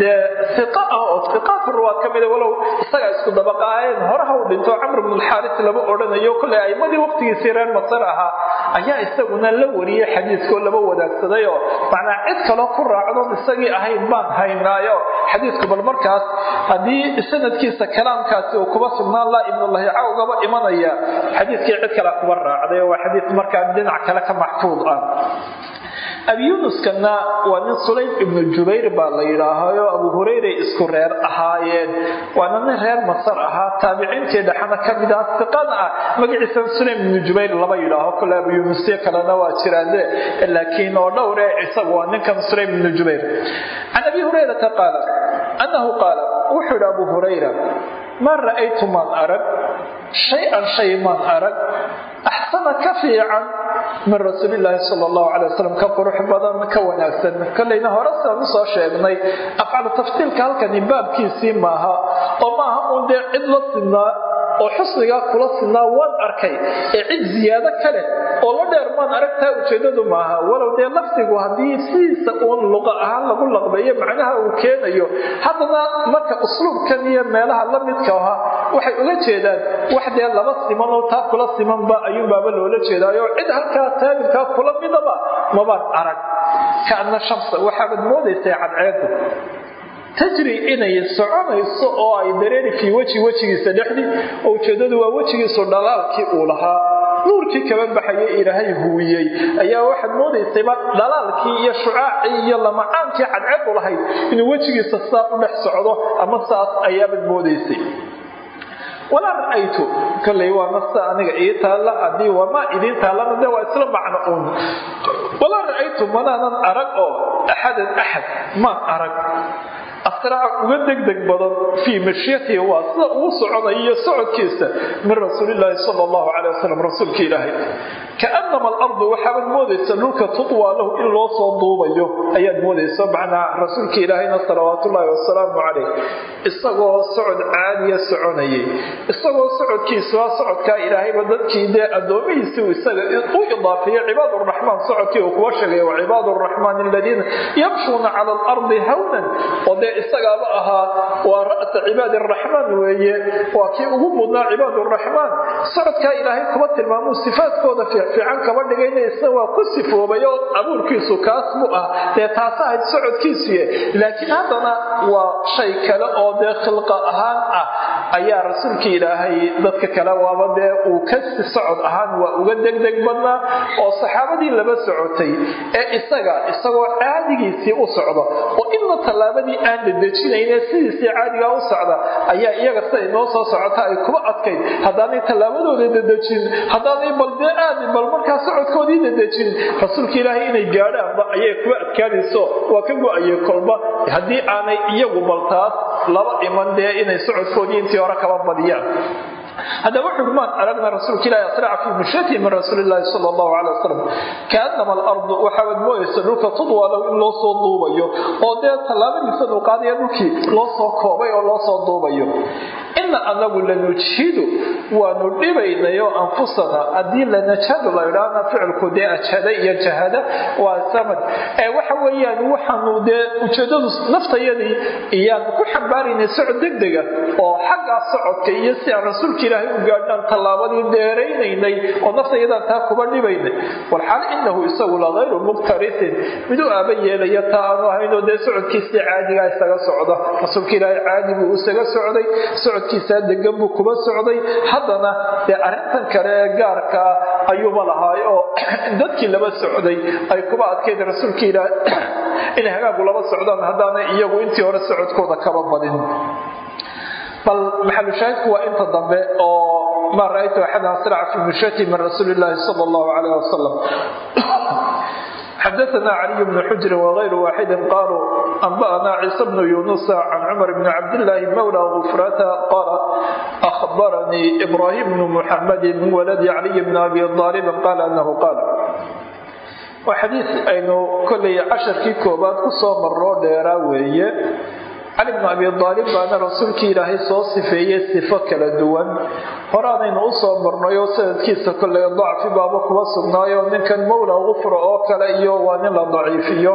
dee iqa ah oo iqaadka ruwaad ka mida walow isagaa isku dabaqaayeen. Horaha u dhinto camr bn alxaaris lama odhanayo kolley aimadii waqtigiisii reer masar ahaa ayaa isaguna la wariyey xadiiskoo laba wadaagsaday oo macnaa cid kaloo ku raacdoon isagii ahayn baan haynaayo. Xadiisku bal markaas haddii sanadkiisa kalaamkaasi uu kuba sugnaan laa ibnulahica ugaba imanaya. Xadiiskii cid kale kuba raacday oo waa xadiis markaa dhinac kale ka maxfuud ah abi yunuskana waa nin sulaym ibnu jubayr baa la yidhaahayo abu hurayray isku reer ahaayeen. Waana nin reer masar ahaa taabiciintii dhexana ka mid ah iqana ah. Magaciisan sulaym ibnu jubayr lama yidhaaho kole abu kalena waa jiraande laakiin oo dhowre isagu waa ninkan sulaym ibnu jubayr. Can abi hurayrata qaala annahu qaala wuxuu yidhi abu hurayra maa ra'aytu maan arag? Shay-an shay maan arag? Axsana ka fiican min rasuulilaahi sala allahu calay wasalam ka qurux badan ka wanaagsan. Kollayna hore sidaan u soo sheegnay afcalu taftiilka halkani baabkiisii maaha oo maaha uun dee cid la sinaa oo xusnigaa kula sinaa waan arkay ee cid ziyaado ka leh oo la dheer maan aragtaa ujeedadu maaha. Walow dee lafdigu haddii sidiisa uun luqa ahaan lagu laqbeeyo macnaha uu keenayo haddana marka usluubkan iyo meelaha la midka aha waxay uga jeedaan wax dee laba siman oo taa kula simanba ayuunbaaba loola jeedaayo. Cid halkaa taabilkaa kula midaba mabaan arag. Kaadna shamsa waxaabad moodaysay cadceedu tajri inay soconayso oo ay dareeri fii weji wejigiisa dhexdii oo ujeedadu waa wejigiisu dhalaalkii uu lahaa. Nuurkii kaba baxayay ilaahay huwiyey. Ayaa waxaad moodaysayba dhalaalkii iyo shucaacii iyo lamacaankii cadceedu lahayd inuu wejigiisa saa u dhex socdo ama saas ayaabaad moodaysay. Walaa ra'aytu waa nasta aniga ii taalla haddii wamaa idiin taallana de waa isla macno uun. Walaa ra'aytu manaanan arag oo axadan axad maan arag asraaca uga degdeg badan fii mashyatihi waa sida ugu soconayo iyo socodkiisa min rasuulilaahi sala allahu calay wasalam rasuulka ilaahay. Kaanama alardu waxaabaad moodaysa dhulka tutwaa lahu in loo soo duubayo ayaad moodaysa macnaa rasuulka ilaahayna salawaatullaahi wasalaamu calayh. Isagoo socod caadiya soconayay isagoo socodkiisa waa socodkaa ilaahayba dadkii dee addoomihiisi isaga u idaafeeyey cibaad uraxmaan socodkii uu kuwa sheegay wa cibaad uraxmaan aladiina yamshuuna cala alardi hawnan oo dee isagaaba ahaa waa ra'sa cibaadi araxmaan weeye waa kii ugu mudnaa cibaad uraxmaan socodkaa ilaahay kuba tilmaamuu sifaadkooda fiican kaba dhigayna isna waa ku sifoobay oo abuurkiisu kaas mu ah dee taas ahayd socodkiisuye laakiin haddana waa shay kale oo dee khilqa ahaan ah. Ayaa rasuulka ilaahay dadka kale waaba dee uu ka socod ahaan waa uga degdeg badnaa oo saxaabadii laba socotay ee isaga isagoo caadigiisii u socda. Oo inna tallaabadii aan dadejinayne sidiisii caadigaa u socda ayaa iyaga sida inoo soo socota ay kuba adkayd. Haddaanay tallaabadooda dadejin haddaanay baldee aadi bal markaa socodkoodii dadejin rasuulka ilaahay inay gaadhaanba ayay kuba adkaanayso waa ka go'ayay kolba. Haddii aanay iyagu baltaas laba iman dee inay socodkoodii intii hore kaba badiyaan haddaba wuxuu maan aragna rasuulka ilahi asraca fii mushatihi min rasuuli illaahi sala allahu calay wasalam kaanama alardu waxaabaad mooyaysa dhulka tudwaa in loo soo duubayo. Oo dee tallaabadiisa dulqaadaya dhulkii loo soo koobay oo loo soo duubayo ina anagu lanujhidu waanu dhibaynayo anfusana. Haddii lanajhadu la idhaahna ficilku dee ajhada iyo jahada waa samad. Ee waxa weeyaan waxaanu dee ujeedadu naftayadii iyaan ku xambaaraynay socod degdega oo xaggaa socodka iyo si aan rasuulka ilaahay u gaadhaan tallaabadii dheeraynaynay oo naftayadaan taa kuba dhibaynay walxaal inahu isagu la hayru muqtarisin. Mid u aaba yeelaya taa aanu ahaynoo dee socodkiisii caadigaa isaga socda. Rasuulka ilaahay caadi buu isaga socday socodkiisaa degan buu kuba socday. Haddana dee arrintan kale ee gaarkaa ayuuba lahaay oo dadkii laba socday ay kuba adkayd rasuulka ilaah inay hagaagu laba socdaan. Haddaanay iyagu intii hore socodkooda kaba badin. Bal maxalushaahidku waa inta dambe oo ma ra'aytu axadan asraca fi mushati min rasuuli illaahi sala allahu calayh wasalam xadaana caliy بن xujrin wakayru waaxidin qaaluu anba'ana ciise bnu yunusa can بن bni cabdillaahi mowla khufrata qaala ahbaranii ibraahim بن muxamadin min waladi caliy bni abi aalibin qaala anahu qaal waa xadiis aynu kolay casharkii koobaad ku soo marnoo dheeraa weeye cali bnu abi aalib baana rasuulkii ilaahay soo sifeeyey sifo kala duwan. Horaanaynu u soo marnayo sanadkiisa kollay dacfi baaba kuba sugnaayo. Ninkan mawla gufra oo kale iyo waa nin la daciifiyo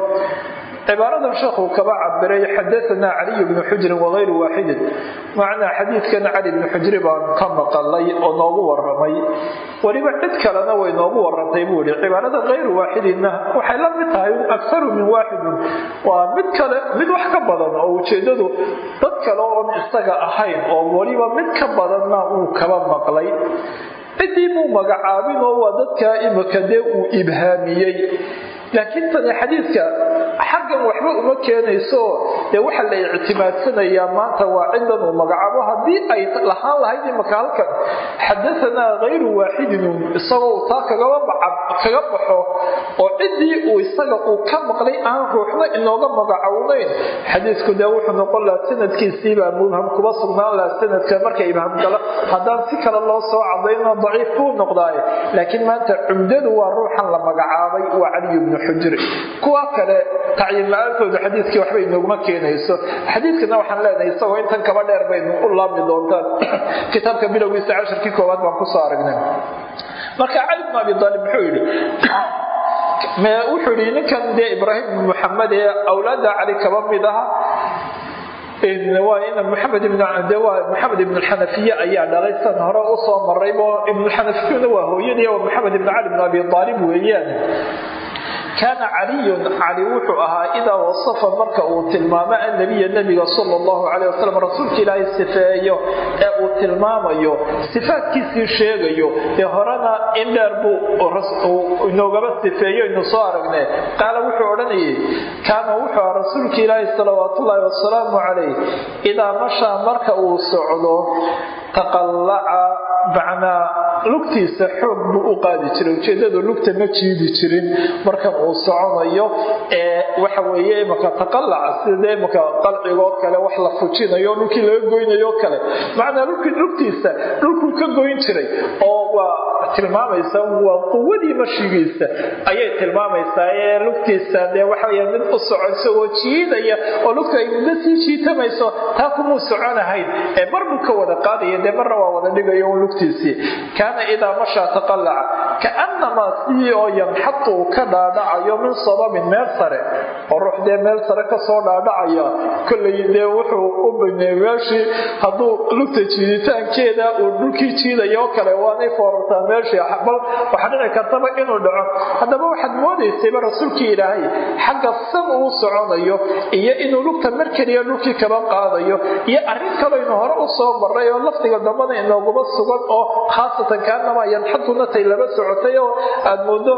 cibaaradan sheekhu kaba cabiray xadaanaa caliy bnu xujrin wagayru waaxidin macnaa xadiidkan cali bnu xujri baan ka maqalay oo noogu waramay weliba cid kalena way noogu warantay buu ihi cibaarada kayru waaxidinna waxay la mid tahay akharu min waaxidin waa mid kale mid wax ka badan oo ujeedadu dad kale oon isaga ahayn oo weliba mid ka badanna uu kaba maqlay ciddii muu magacaabin oo waa dadkaa imika dee uu ibhaamiyey laakiin tani xadiidka xaggan waxba uma keenayso dee waxa la ictimaadsanayaa maanta waa cidan magacaabo. Haddii ay lahaan lahayd imaka halkan xadaanaa hayru waaxidin isagoo taa kagaba baxo oo ciddii uu isaga uu ka maqlay aan ruuxna inooga magacownayn xadiisku dee wuxuu noqon lahaa sanadkiisiibaa mubham kuba sugnaan lahaa sanadka marka ibham gala. Haddaan si kale loo soo cadayno daciif buu noqdaaye laakiin maanta cumdadu waa ruuxan la magacaabay waa caliy bnu xujri kuwa kale tacyiin la'aantooda xadiiskii waxba inooguma keenayso. Xadiiskana waxaan leenahay isagoo intan kaba dheer baynu u laabmi doontaan. Kitaabka bilowgiisa casharkii koowaad baan ku soo aragnay. Marka cali bn abi aalib muxuu yidhi wuxuu yidhi ninkan dee ibraahim bn muxamed ee awlaada cali kaba mid aha maxamed maxamed ibn xanafiye ayaa dhalay san hore u soo maraybo kaana caliyun cali wuxuu ahaa idaa wasafa marka uu tilmaamo annabiya nebiga sala allahu caleyh wasalam rasuulka ilaahay sifeeyo ee uu tilmaamayo sifaadkiisii sheegayo dee horena in dheer buu inoogaba sifeeyo inu soo aragne qaala wuxuu odhanayay kaana wuxuu ahaa rasuulka ilaahi salawaatullaahi wasalaamu calayh idaa mashaa marka uu socdo taqallaca macnaa lugtiisa xoog buu u qaadi jiray ujeedadu lugta ma jiidi jirin. Markan uu soconayo ee waxa weeye imaka taqalaca sida imaka qalcigoo kale wax la fujinayo dhulkii laga goynayo kale. Macnaa lugtiisa dhulkuu ka goyn jiray oo waa tilmaamaysa waa quwadii mashigiisa ayay tilmaamaysaa ee lugtiisa dee waxawey mid u soconso oo jiidaya oo lugta ay muddo sii jiitamayso taa kumuu soconahayn. Ee mar buu ka wada qaadaya dee marna waa wada dhigayo lugtiisii. Kaana idaa mashaa taqalaca kaanamaa sidii oo yanxatu uu ka dhaadhacayo min sababin meel sare oo ruux dee meel sare ka soo dhaadhacaya kollay dee wuxuu u baneey meeshii hadduu lugta jiiditaankeeda uu dhulkii jiidayo kale waanay foorartaa meeshii bal waxaa dhici kartaba inuu dhaco haddaba waxaad moodaysayba rasuulkii ilaahay xagga san uu soconayo iyo inuu lugta mar keliya dhulkii kaba qaadayo iyo arrin kaloynu hore u soo maray oo lafdiga dambana inooguma sugan oo khaasatan kaanamaa yanxadunatay laba socotay oo aad moodo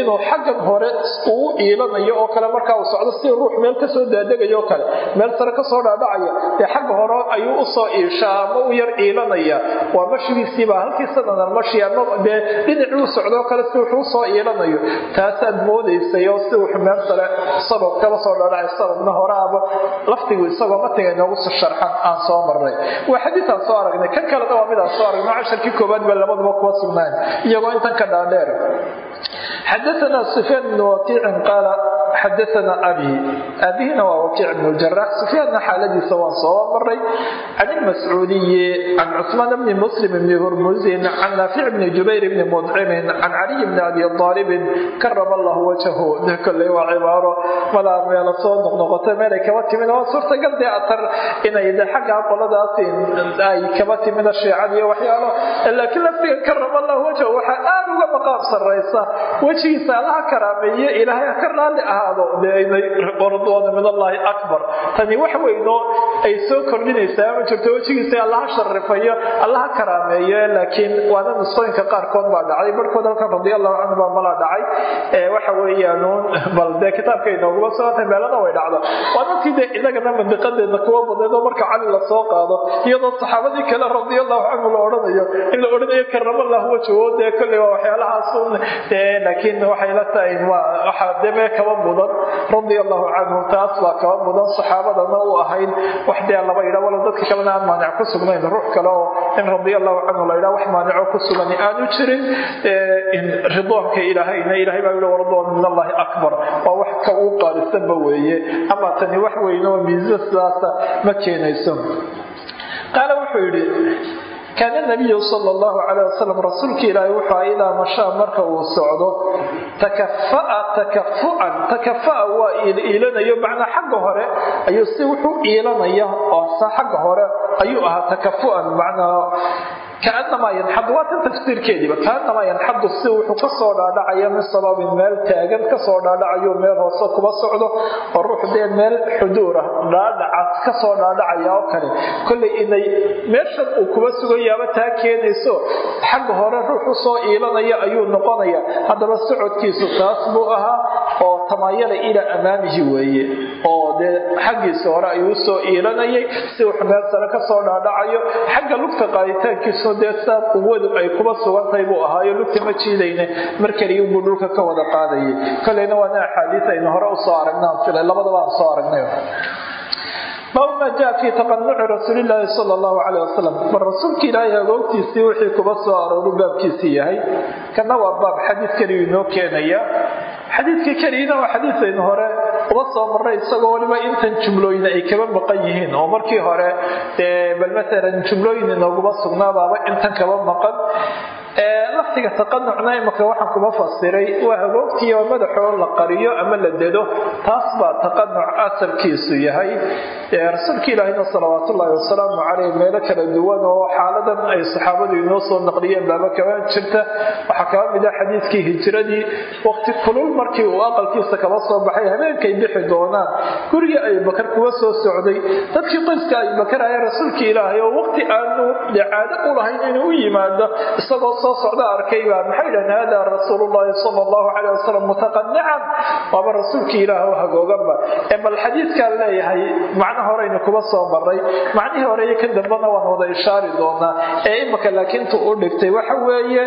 inuu xaggan hore uu iilanayo oo kale markaa uu socdo si ruux meel ka soo daadegaya oo kale meel sare ka soo dhaadhacaya dee xagga hore ayuu u soo iishaa ama u yar iilanaya waa mashigiisiibaa halkii sanadan mashi ama dee dhinacii u socdoo kale si wuxuu u soo iilanayo. Taasaad moodaysay oo si wuxuu meel sare sabab kaba soo dhaadhacay sababna hore ama laftigu isagoo matiga inoogu sharxan aan soo marnay. Waa xadiiaan soo aragnay. Kan kalena waa midaan soo aragnay. Casharkii koobaad ba labaduba kuwa sugnaan iyagoo intan ka dhaadheer xadaana sufyaan bn wakiicin qaala xadaana abi aabihina waa wakiic bn ljarax sufyaanna xaaladiisa waan soo maray can ilmascuudiyi can cusmaan bni muslim bni hurmusin can naafic bni jubayr bni mudcimin can caliy bni abi aalibin karama allahu wajhahu de waa cibaaro malaa meela soo noqnoqota meelay kaba timin waa suurtagal dee atar inay de xaggaa qoladaas ay kaba timida shiicadiiyo waxyaalo laakiin laftiga karama allahu wajhahu waxaa aada uga maqaam sarraysa. Wejigiisa allaha karaameeye ilaahay ha ka raalli ahaado ridwaana min allaahi akbar. Tani wax weynoo ay soo kordhinaysaa ma jirto wejigiisa allaha sharifayo allaha karaameeyo laakiin waana nusooyinka qaarkood baa dhacday barhkood halkan radia allahu canhu baa malaa dhacay. Waxa weeyaanuun bal dee kitaabka inooguma sugantay meelana way dhacdo. Waa dadkii dee inagana mandiqadeedna kuwa badneed oo marka cali la soo qaado iyadoo saxaabadii kale radia allahu canhu la odhanayo in la odhanayo karama allahu wajhahu dee kolley waa waxyaalahaas laakiin waxay la tahay waxaa deme kaba mudan. Radia allahu canhu taas baa kaba mudan. Saxaabadana u ahayd wax dee laba yidha walo dadka kalena aan maanic ku sugnayn ruux kale oo in radia allahu canhu la yidhaha wax maanico ku sugan aanu jirin ridwaanka ilaahayna ilahay baa yihi waridwaan min allahi akbar. Waa wax ka uu qaalisanba weeye. Ama tani wax weyn oo sidaasa ma keenayso. Qaala wuxuu yidhi kaana nabiyu sal llahu calayh wasalam rasuulka ilaahay wuxuu aha idaa mashaa marka uu socdo takafaa takafu'an takafaa waa iilanayo macnaa xagga hore ayuu si wuxuu iilanaya oo xagga hore ayuu ahaa takafu'an macnaa kaanamaa yanxadu waa tan tafsiirkeediiba. Kaanamaa yanxadu si wuxuu ka soo dhaadhacaya min sababin meel taagan ka soo dhaadhacayo meel hoose kuba socdo oo ruux dee meel xuduura dhaadhaca ka soo dhaadhacaya oo kale. Kollay inay meeshan uu kuba sugayaaba taa keenayso xagga hore ruux u soo iilanaya ayuu noqonaya. Haddaba socodkiisu taas buu ahaa oo tamaayala ilaa amaamihi weeye oo dee xaggiisa hore ayuu u soo iilanayay. Si wax meel sare ka soo dhaadhacayo xagga lugta qaaditaankiisu saa quwadu ay kuba sugantahay buu ahaayo lugta ma jiidayne. Mar kaliya buu dhulka ka wada qaadayay. Kolleyna waana axaadiis aynu hore u soo aragnaan filay labadaba aan soo aragnay. Baabu jaa fii taqanuci rasuulilaahi sala allahu caleyh wasalam bal rasuulka ilaahay agoogtiisii wixii kuba soo arooru baabkiisii yahay. Kana waa baab xadiid keliyu inoo keenaya xadiidka keliyana waa xadiidaynu hore uba soo marray isagoo waliba intan jumlooyin ay kaba maqan yihiin oo markii hore bal maalan jumlooyin inooguma sugnaabaaba intan kaba maqan laftiga taqanucna imaka waxaan kuma fasiray waa hagoogtii oo madaxoo la qariyo ama la dedo. Taas baa taqanuc asalkiisu yahay. Rasuulka ilaahina salawaatullaahi wasalaamu caleyh meelo kala duwan oo xaaladan ay saxaabadu inoo soo naqliyeen baaba kaba jirta. Waxaa kaba mid ah xadiidkii hijiradii waqti kulul markii uu aqalkiisa kaba soo baxay habeenkay bixi doonaan. Gurigii abubakar kuwa soo socday. Dadkii qoyska abubakar ayaa rasuulka ilaahay oo waqti aanu caado u lahayn inuu u yimaado isagoo soo socda arkay baa maxay dhahan hada rasuulullaahi sala allahu caleyh wasalam mutaqanican waaba rasuulka ilaah oo hagooganba ee bal xadiidkaan leeyahay macno horeynu kuba soo maray macnihii hore iyo kan dambena waan wada ishaari doonaa. Ee imika laakiintu u dhigtay waxa weeye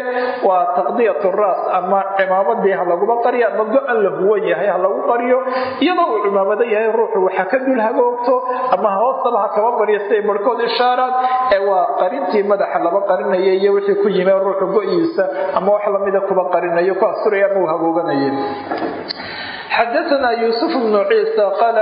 waa taqdiyat raas ama cimaamadii ha laguma qariyo ama go-an la huwan yahay ha lagu qariyo. Iyadoo uu cimaamado yahay ruuxu waxa ka dul hagoogto ama hoostaba ha kaba baryo siday barhkood ishaaraan. Ee waa qarintii madaxa laba qarinaya iyo wixii ku yimee ruuxu marka go-yiisa ama wax lamida kuba qarinayo ku asturaya ama u habooganayo xadaana yuusuf bnu ciisa qaala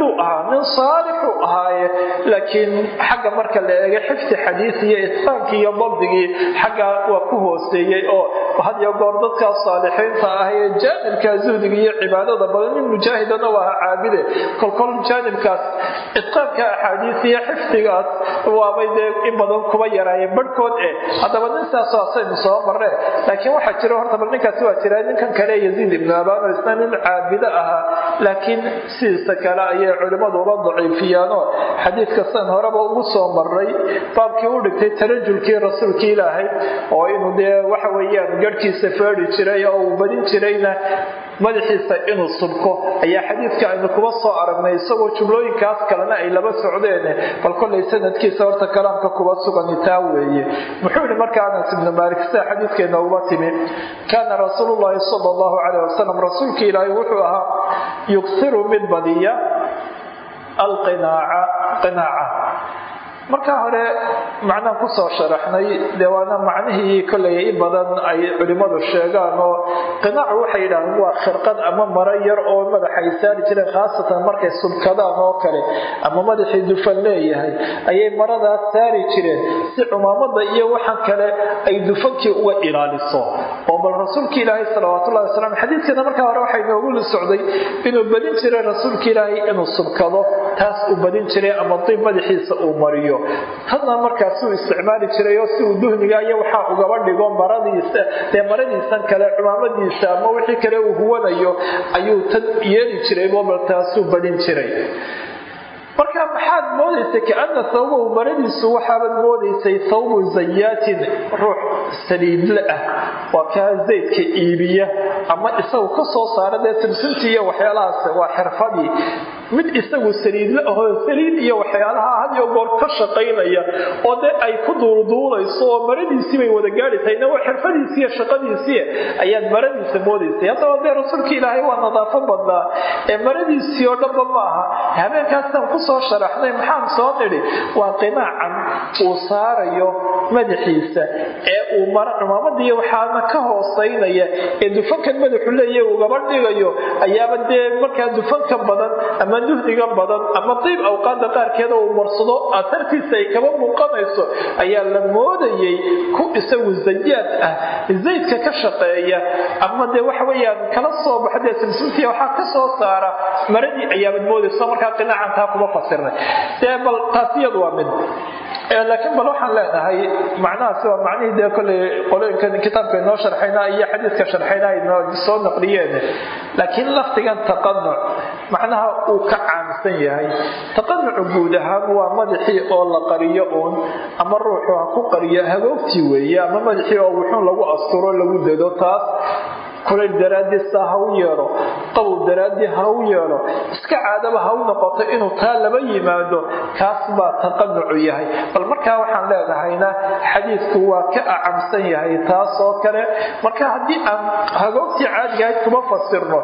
caabiduu ahaa nin saalixuu ahaaye laakiin xagga marka la eega xifdi xadiis iyo itqaankii iyo dabdigii xagga waa ku hooseeyey oo had iyo goor dadkaas saalixiinta ah ee jaanibka zuhdiga iyo cibaadada badan nin mujaahidana waa caabide. Kolkol jaanibkaas itqaanka axaadiis iyo xifdigaas waabay dee in badan kuba yaraayeen barhkood eh. Haddaba nin saasoo asaynu soo marree laakiin waxaa jira horta bal ninkaasi waa jira ninkan kale yaziid ibnu abano isna nin caabido ahaa laakiin sidiisa kale ayay culimmadu uba daciifiyaanoo xadiidka san horeba ugu soo maray baabkii u dhigtay tarajulkii rasuulkii ilaahay oo inuu dee waxa weeyaan garhkiisa feedhi jiray oo uu badin jirayna madaxiisa inuu subko. Ayaa xadiidka aynu kuba soo aragnay isagoo jumlooyinkaas kalena ay laba socdeen bal kollay sanadkiisa horta kalaamka kuba sugani taa weeye. Muxuu yihi marka anas ibnu maalik sida xadiidkeena uba timi kaana rasuulullaahi sala allahu caleyh wasalam rasuulka ilaahay wuxuu ahaa yuksiru mid badiya alqinaaca qinaaca marka hore macnaan ku soo sharaxnay dee waana macnihii kollay in badan ay culimmadu sheegaan oo qinaacu waxay yidhahdeen waa khirqad ama maro yar oo madaxa ay saari jireen khaasatan markay subkadaan oo kale ama madaxii dufan leeyahay ayay maradaas saari jireen. Si cumaamada iyo waxan kale ay dufankii uga ilaaliso oo bal rasuulka ilaahay salawaatullahi wasalam xadiidkana markaa hore waxay noogu socday inuu badin jiray rasuulka ilaahay inuu subkado taas uu badin jiray ama diib madaxiisa uu mariyo tanna markaasuu isticmaali jiray oo si uu duhniga iyo waxaa ugaba dhigo maradiisa dee maradiisan kale cumaamadiisa ama wixii kale uu huwanayo ayuu tan yeeli jiray bobal badin jiray marka maxaad moodaysay kaana sawbahu maradiisu waxaabaad moodaysay sawbu zayaatin ruux saliidle ah. Waa kaa zaydka iibiya ama isagu ka soo saara dee timsintii iyo waxyaalahaas waa xirfadii. Mid isagu saliidla ahoo saliid iyo waxyaalaha had iyo goor ka shaqaynaya oo dee ay ku duulduulayso oo maradiisii bay wada gaadhi tahayna waa xirfadiisii iyo shaqadiisii ayaad maradiisa moodaysay. Haddaba dee rasuulka ilaahay waa nadaafo badnaa. Ee maradiisii oo dhanba ma aha habeenkaasaan ku soo sharaxnay maxaan soo nidhi waa qinaacan uu saarayo madaxiisa ee uu mara cumaamadii waxaana ka hoosaynaya ee dufankan madaxu leeya ugaba dhigayo ayaaba dee markaa dufanka badan ama duhdiga badan ama diib awqaada qaarkeeda uu marsado atartiisa ay kaba muuqanayso ayaa la moodayay ku isagu zayaad ah zaydka ka shaqeeya. Ama dee waxa weyaan kala soo baxa dee simsimtiya waxaa ka soo saara maradii ayaabad moodayso markaa qinaacan taa kuma fasirnay dee bal taas iyadu waa mid. Laakiin bal waxaan leenahay macnahaasi waa macnihii dee kolley qolooyinkan kitaabka inoo sharxayna iyo xadiiska sharxayna aynoo soo naqliyeen laakiin lafdigan taqanuc macnaha uu ka caamsan yahay. Taqanucu guud ahaan waa madaxii oo la qariyo uun ama ruuxu ha ku qariyo hagoogtii weeye ama madaxii oo wuxuun lagu asturo lagu dado taas kulayl daraadiisa ha u yeedho qabow daraaddii ha u yeedho iska caadaba ha u noqoto inuu taa laba yimaado kaas baa taqanucu yahay. Bal markaa waxaan leenahayna xadiidku waa ka acamsan yahay taasoo kale. Marka haddii aan hagoogtii caadigahayd kuma fasirno.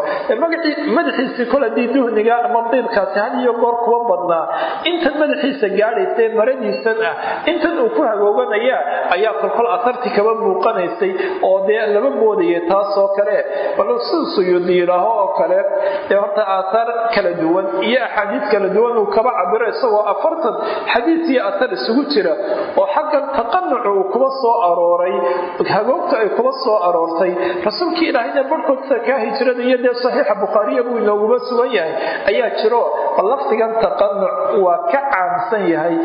Madaxiisii kol haddii duhniga ama diibkaasi had iyo goor kuwa badnaa. Intan madaxiisa gaadhaysae maradiisan ah intan uu ku hagooganaya ayaa kolkol asarti kaba muuqanaysay oo dee laba moodaya taasoo kale bal siduu suyuudi yidhaaho oo kale. Ee horta aataar kala duwan iyo axaadiid kala duwan uu kaba cabiro isagoo afartan xadiid iyo atar isugu jira oo xaggan taqanucu uu kuba soo arooray hagoogta ay kuba soo aroortay. Rasuulkii ilaahayna barhkoodsa kaa hijrada iyo dee saxiixa bukhaariya buu inooguma sugan yahay ayaa jiro. Bal lafdigan taqanuc waa ka caamsan yahay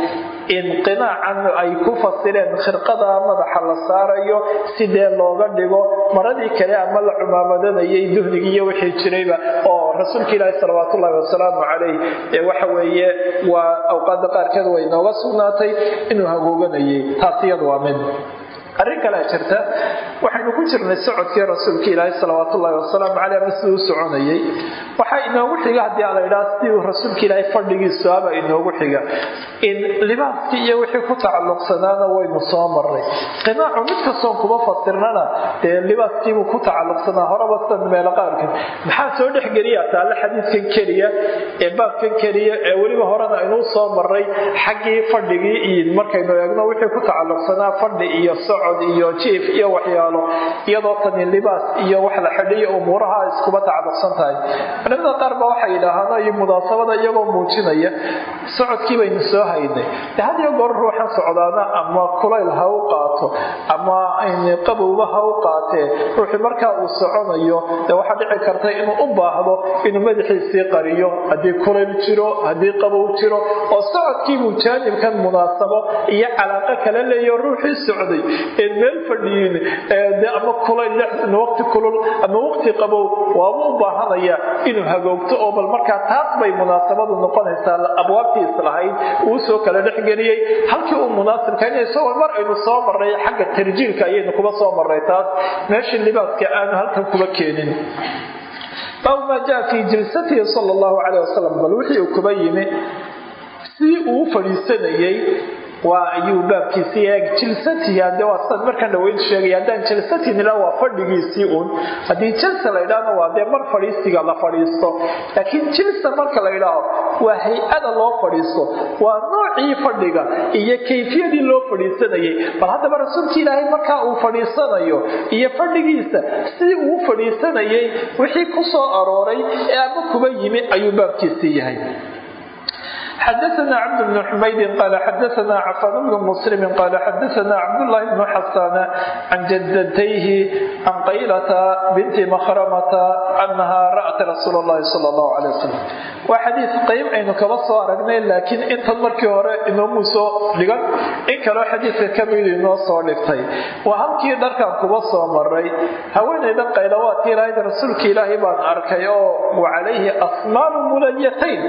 inqinaacan ay ku fasireen khirqada madaxa la saarayo sidee looga dhigo maradii kale ama la cumaamadanaeyay duhnigii iyo wixii jirayba oo rasuulka ilaahi salawaat ullahi wasalaamu calayh ee waxa weeye waa awqaada qaarkeed way nooga sugnaatay inuu hagooganayay taas waa mid. Arrin kalea jirta waxaynu ku jirnay socodkii rasuulka ilaahi salawaat ullahi wasalaamu caleyh ama u soconayay. Waxaa inoogu xiga haddii ala idhaha sidii uu rasuulka ilaahay fadhigiisu aba inoogu xiga. In libaaskii iyo wixii ku tacalluqsanaana waynu soo maray qinaacu mid kastoon kuma fasirnana dee libaaskiibuu ku tacalluqsanaa. Horaba sidan meelo qaarkan maxaa soo dhexgeliya taale xadiidkan keliya ee baabkan keliya ee weliba horena aynuu soo maray xaggii fadhigii iyo markaynu eegno wixii ku tacalluqsanaa fadhi iyo socod iyo jiif iyo waxyaalo iyadoo tani libaas iyo wax la xidhiyo umuuraha iskuba tacalluqsan tahay. Culimada qaar ba waxay yidhaahaan iyo munaasabada iyagoo muujinaya socodkii baynu soo haynay. De had iyo goor ruuxan socdaana ama kulayl ha u qaato ama qabowba ha u qaatee ruuxii markaa uu soconayo de waxaa dhici karta inuu u baahdo inuu madaxiisii qariyo. Haddii kulayl jiro haddii qabow jiro oo socodkiibuu jaanibkan munaasabo iyo calaaqo kala leeyo ruuxii socday. Een meel fadhiyin de ama kulayl kulul ama waqti qabow waaba u baahanaya inuu hagoogto oo bal markaa taas bay munaasabadu noqonaysaa abwaabtii islahayd uu soo kala dhexgeliyey halkii uu munaasibka mar aynu soo marray xagga tarjiilka ayaynu kuba soo marray taas. Meeshii libaaska aanu halkan kuba keenin. Baabu maa jaa fii jilsatihi sal allahu caleyh wasalam bal wixii uu kuba yimi. Sidii uu u fadhiisanayey waa ayuu baabkiisii eeg jilsatii hade waa dhaweyn sheegay haddaan jilsatii nila waa fadhigiisii uun. Haddii jilsa la ydhaahna waa dee mar fadhiisiga la fadhiisto. Laakiin jilsa marka la ydhaaho waa hay'ada loo fadhiisto waa noocii fadhiga iyo kayfiyadii loo fadhiisanayay. Bal haddaba rasuulka ilaahay markaa uu fadhiisanayo iyo fadhigiisa sidii uu fadhiisanayay wixii ku soo arooray ee ama kuba yimi ayuu baabkiisii yahay xdثna cبد بن حmayd qال xdثna cفان بن مسلم qال xdثna cبداللh بن xسان عن جدتيه عن qaylة بنت مخرمة أنha rأت رsuuل الlahi صلى الله عليه وسلم waa xadiiث qayb aynu kaba soo aragnay laakiin intan markii hore inoomu soo dhigan in kaloo xadiidka kamid inoo soo dhigtay waa halkii dharkan kuba soo maray haweenaydan qaylawaadka ilaahayda rasuulka ilaahay baan arkay oo wa calayhi asmaalu mulayatayn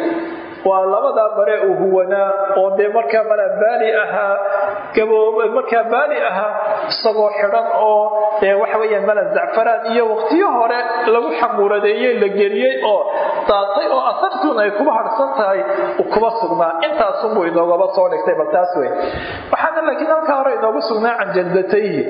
waa labadaa bare uu huwanaa oo dee markaa mala baali ahaa markaa baali ahaa isagoo xidhan oo waxa weeyaan mala zacfaraan iyo waqtiyo hore lagu xamuuradeeyey la geliyey oo daatay oo asartuun ay kuba harsan tahay kuba sugnaa. Intaasunbuu inoogaba soo dhigtay bal taas wey waxaana laakiin halkaa hore inoogu sugnaa can jaldatayhi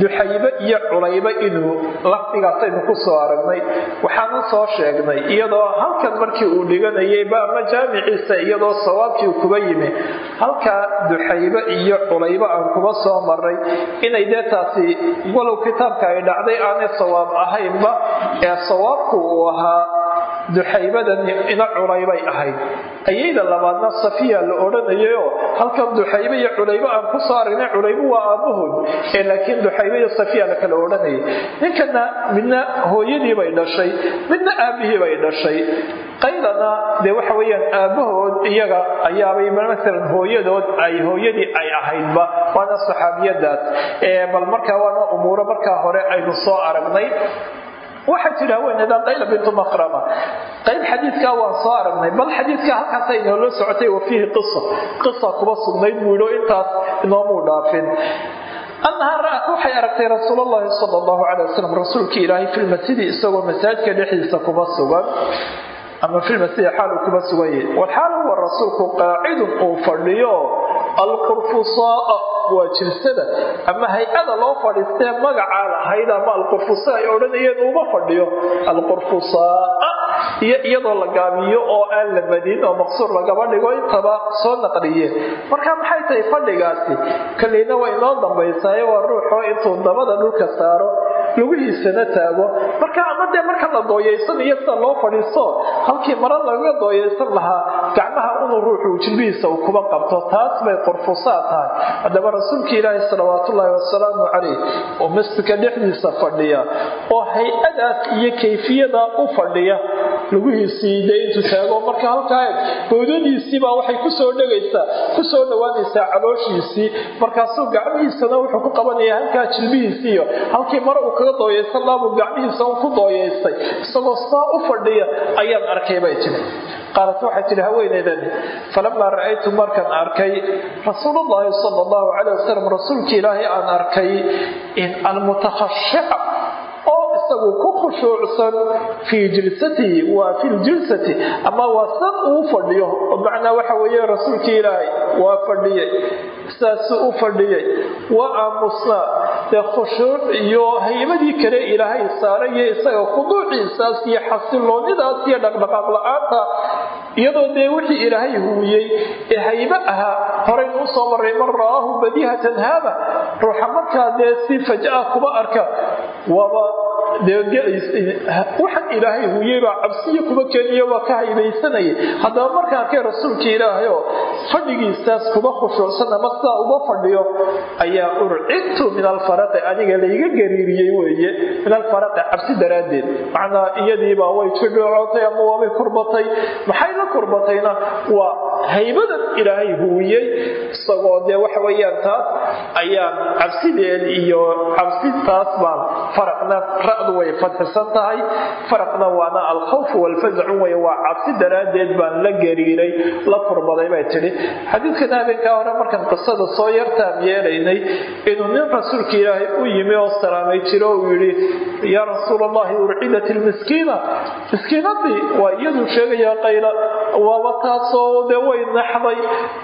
duxaybe iyo culaybe inuu lafdigaasaynu ku soo aragnay. Waxaanan soo sheegnay iyadoo halkan markii uu dhiganayayba ama jaamiciisa iyadoo sawaabkii kuba yimi. Halkaa duxaybe iyo culaybe aan kuba soo maray inay dee taasi walow kitaabka ay dhacday aanay sawaab ahaynba ee sawaabku uu ahaa duxaybadan ina culaybay ahayd. Ayayda labaadna safiya la odhanayayoo halkan duxaybe iyo culaybe aan ku soo aragnay culaybe waa aabbahood ee laakiin duxaybe iyo safiya la kala odhanayay. Ninkana midna hooyadii bay dhashay midna aabbihii bay dhashay. Qaydana dee waxa weeyaan aabbahood iyaga ayaabay maalan hooyadood ay hooyadii ay ahaydba waana saxaabiyadaas bal markaa waana umuuro markaa hore aynu soo aragnay waxaa jira haweeneyda qayla bintu makrama qayb xadiidkaa waan soo aragnay bal xadiidka halkaasa inoolo socotay wa fiihi qisa qisa kuba sugnayd buu yidhi intaas inoomuu dhaafin. Annahaa waxay aragtay rasuul allahi sala allahu calay wasalam rasuulkii ilaahay filmasjidi isagoo masaajidka dhexdiisa kuba sugan. Ama filmasjidi xaaluu kuba sugan yahay walxaal huwa rasuulku qaacidun uu fadhiyo alqurfusaaa waa jilsada ama hay'ada loo fadhiistee magacaa lahayd ama alqurfusa ay odhanayeen uuma fadhiyo. Alqurfusaaa iyo iyadoo la gaabiyo oo aan la madin oo maqsuur lagaba dhigo intaba soo naqliyeen marka maxay tahay fadhigaasi? Kaleyna way inoo dambaysaaye waa ruuxoo intuu dabada dhulka saaro lugihiisana taago. Marka ama dee marka la dooyaysan iyo sida loo fadhiisto halkii mara lagaga dooyaysan lahaa gacmaha inuu ruuxu jilbihiisa uu kuba qabto. Taas bay qurfusaa tahay. Haddaba rasuulka ilaahi salawaatullaahi wasalaamu calayh oo masjidka dhexdiisa fadhiya oo hay'adaas iyo kayfiyadaa u fadhiya lugihiisii dee intuu taago marka halkaa bowdadiisiibaa waxay ku soo dhegaysaa ku soo dhowaanaysaa calooshiisii. Markaasuu gacmihiisana wuxuu ku qabanaya halkaa jilbihiisiiyo halkii mare uu kaga dooyaysan laabuu gacmihiisa un ku dooyaystay isagoo saa u fadhiya ayaan arkay bay tiri. Qaalat waxay tihi haweeneydani falamaa ra'aytu markaan arkay rasuulullaahi sala allahu calay wasalam rasuulka ilaahay aan arkay in almutakhashica isagu ku khushuucsan fii jilsatihi waa fi ljilsati ama waa san uu fadhiyo. Macnaa waxa weeye rasuulka ilaahay waa fadhiyey saasuu u fadhiyey. Waa aamusnaa dee khushuuc iyo haybadii kale ilaahay saarayo isaga khuduuciisaas iyo xasiloonidaas iyo dhaqdhaqaaq la'aanta iyadoo dee wixii ilaahay huwiyey ee haybe ahaa. Horaynu u soo maray man ra'aahu badihatan haaba ruuxa markaa dee si fajaa kuba arka. Waaba waxaan ilaahay huwiyey baa cabsiyo kuba keniyo waa ka haybaysanayay. Haddaba markaan arkay rasuulka ilaahay oo fadhigiisaas kuba khushuucsan ama sidaa uba fadhiyo ayaa urcidtu min alfaraqi aniga layga gariiriyey weeye min alfaraqi cabsi daraaddeed. Macnaa iyadiibaa way jidhoocotay ama waabay kurbatay. Maxay la kurbatayna? Waa haybadan ilaahay huwiyey isagoo dee waxa weeyaan taas ayaan cabsideed iyo cabsitaas baan faraqna ra'du way fadxisan tahay. Faraqna waana alkhawf walfazacu wey waa cabsi daraaddeed baan la gariiray la kurbaday bay tidhi. Xadiidkan habeenkaa hore markaan qisada soo yartaam yeelaynay inuu nin rasuulka ilaahay u yimi oo salaamay jiro uu yidhi yaa rasuul allahi urcidat ilmiskiina miskiinadii waa iyaduu sheegayaa qayla waaba taasoo dee way naxday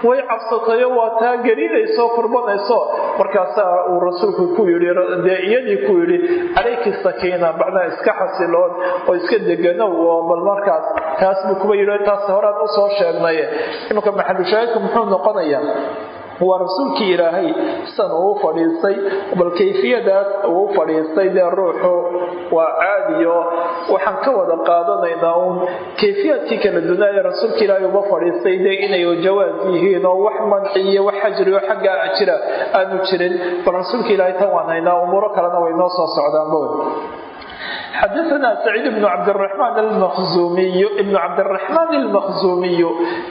way cabsatayo waa taa gariinayso kurbanayso markaasaa uu rasuulku ku yidhi dee ku yidhi calayki sakiina macnaa iska xasiloon oo iska deganow oo bal markaas taas buu kuba yidhi taas horaan u soo sheegnaye imanka maxalushaahidku muxuu noqonayaa waa rasuulkii ilaahay san uu fadhiistay bal kayfiyadaas uu fadhiistay dee ruuxu waa caadiyo. Waxaan ka wada qaadanaynaa uun kayfiyaadkii kala dunaaya rasuulka ilaahay uba fadhiistay dee inay jawaas yihiin oo wax manci iyo wax xajriyo xaggaa jira aanu jirin. Bal rasuulka ilaahay tan waan haynaa umuuro kalena way noo soo socdaan xadaana saciid bnu cabdiraxmaan almaqzuumiy ibnu cabdiraxmaan almaqzuumiyu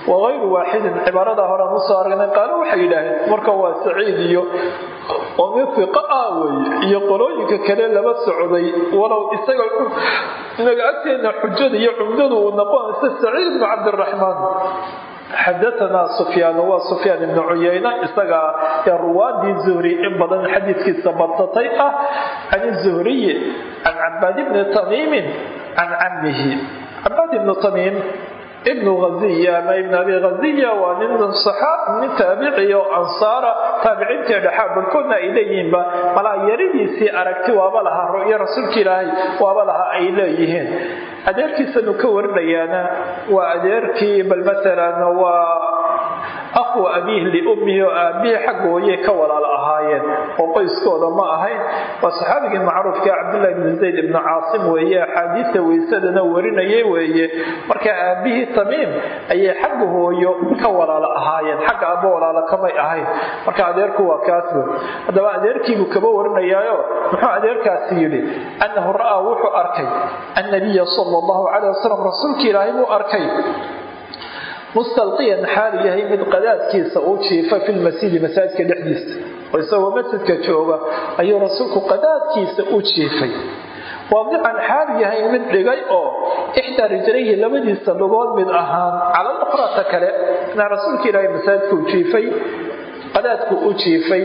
wa kayru waaxidin cibaarada hore aan u soo aragnay qaalo waxay yidhaaheen marka waa saciid iyo omi fiqa ah wey iyo qolooyinka kale lama socday walow isaga naga agteena xujada iyo cumdadu uu noqonaysa saciid bnu cabdiraxmaan xadaanaa sufyaan waa sufyaan ibnu cuyayna isagaa ruwaadii zuhri in badan xadiidkiisa badsatay ah can zuhriyi can cabaad ibni tamiimin can camihi cabaad ibnu tamiim ibnu haziya ama ibn abi haziya waa nin nin taabiciy oo ansaara taabiciintii dhexaa barkoodna ay leeyihiinba malaa yaridiisii aragti waaba lahaa ru'yo rasuulka ilaahay waaba lahaa ay leeyihiin adeerkiisanu ka warinayaana waa adeerkii bal maalan waa aqu abiih liummihi oo aabihii xaggooyay ka walaal ahaayeen oo qoyskooda ma ahayn. Waa saxaabigii macruufka cabdullahi ibnu zayd ibnu caasim weeye axaadiista weysadana warinayay weeye. Marka aabihii tamiim ayay xagga hooyo ka walaalo ahaayeen xagga abba walaalo kamay ahayn. Marka adeerku waa kaaswe haddaba adeerkiibuu kaba warinayaayo. Muxuu adeerkaasi yidhi? Annahu ra'aa wuxuu arkay. Annabiya sala allahu calay wasalam rasuulka ilaahay buu arkay. Mustalqiyan xaal yahay mid qadaadkiisa uu jiifa fi lmasjidi masaajidka dhexdiisa oo isagoo masjidka jooga ayuu rasuulku qadaadkiisa u jiifay. Waadican xaal yahay mid dhigay oo ixdaa rijlayhi labadiisa lugood mid ahaan cala luqrata kale inaa rasuulka ilaahay masaajidka u jiifay qadaadku u jiifay.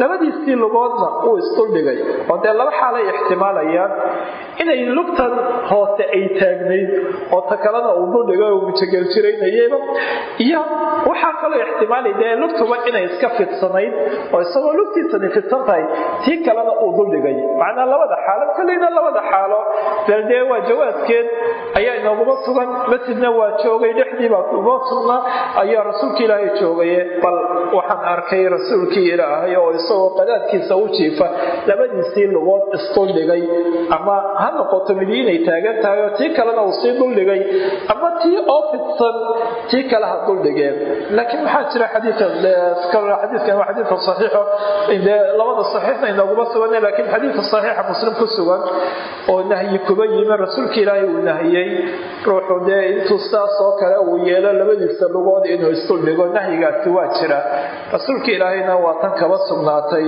Labadiisii lugoodna uu isduldhigay oo dee laba xaalay ixtimaalayaan. Inay lugtan hoose ay taagnayd oo ta kalena uu duldhigay oo mujageljiraynayeba iyo waxaa kaloo ixtimaalay dee lugtuba inay iska fidsanayd oo isagoo lugtiisani fidsan tahay tii kalena uu duldhigay macnaa labada xaalo kolleyna labada xaalo bel dee waa jawaaskeed ayaa inooguma sugan. Masjidna waa joogay dhexdiibaa kuma sugna ayaa rasuulka ilaahay joogaye bal waxaan arkay rasuulkii ilaahay oo isagoo qadaadkiisa u jiifa labadiisii lugood isduldhigay ama ha noqoto midi inay taagan tahay oo tii kalena uu sii duldhigay ama tii oo fidsan tii kale ha duldhigeen laakiin maxaa jira xadiikan waa xadiidka saxiixo labada saxiixna inooguma sugan laakiin xadiidka saxiixa muslim ku sugan oo nahyi kuba yimi rasuulka ilaahay uu nahiyey ruuxu dee intuu saas oo kale uu yeelo labadiisa lugood inuu isduldhigo nahyigaasi waa jira rasuulka ilaahayna waa tan kaba sugnaatay.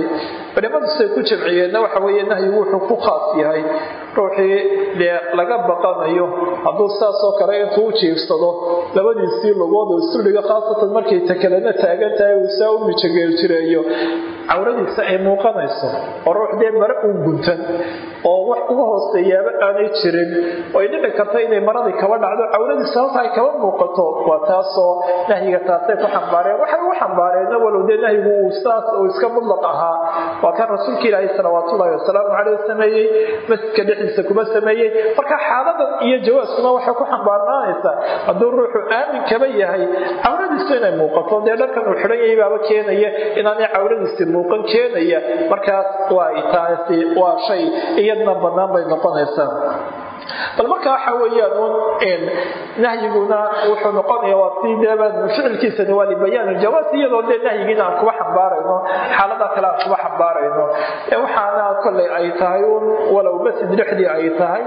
Culimadu siday ku jamciyeenna waxa weeye nahyigu wuxuu ku khaas yahay. Ruuxii dee laga baqanayo hadduu saasoo kale intuu u jiifsado labadiisii lugood oo isduldhigo khaasatan markay takalena taagan tahay uu saa u mijageeljireeyo. Cawradiisa ay muuqanayso oo ruux dee mare uu guntan oo wax uga hooseeyaaba aanay jirin. Oo ay dhici karta inay maradii kaba dhacdo cawradiisa halka ay kaba muuqato waa taasoo nahyiga taasay ku xambaareen. Waxay ugu xambaareenna walow dee nahyigu uu saas uu iska mudlaq ahaa. Waa kan rasuulka ilaahay salawaatullahi wasalaamu caleyh sameeyey masjidka dhexdiisa kuma sameeyey. Marka xaaladan iyo jawaaskuna waxay ku xambaarnaanaysaa. Hadduu ruuxu aamin kaba yahay cawradiisu inay muuqato. Dee dharkan uu xidhan yahay baaba keenaya inaanay cawradiisi muuqan keenaya. Markaas waa taasi waa shay iyadna bannaan bay noqonaysaa bal marka waxa weeyaan un nahyiguna wuxuu noqonaya waa si deeba ficilkiisani waa libayaan iljawaas iyadoo dee nahyigiina aan kuba xambaarayno xaalada kale aan kuba xambaarayno. Waxaana kolley ay tahay un walow masjid dhexdii ay tahay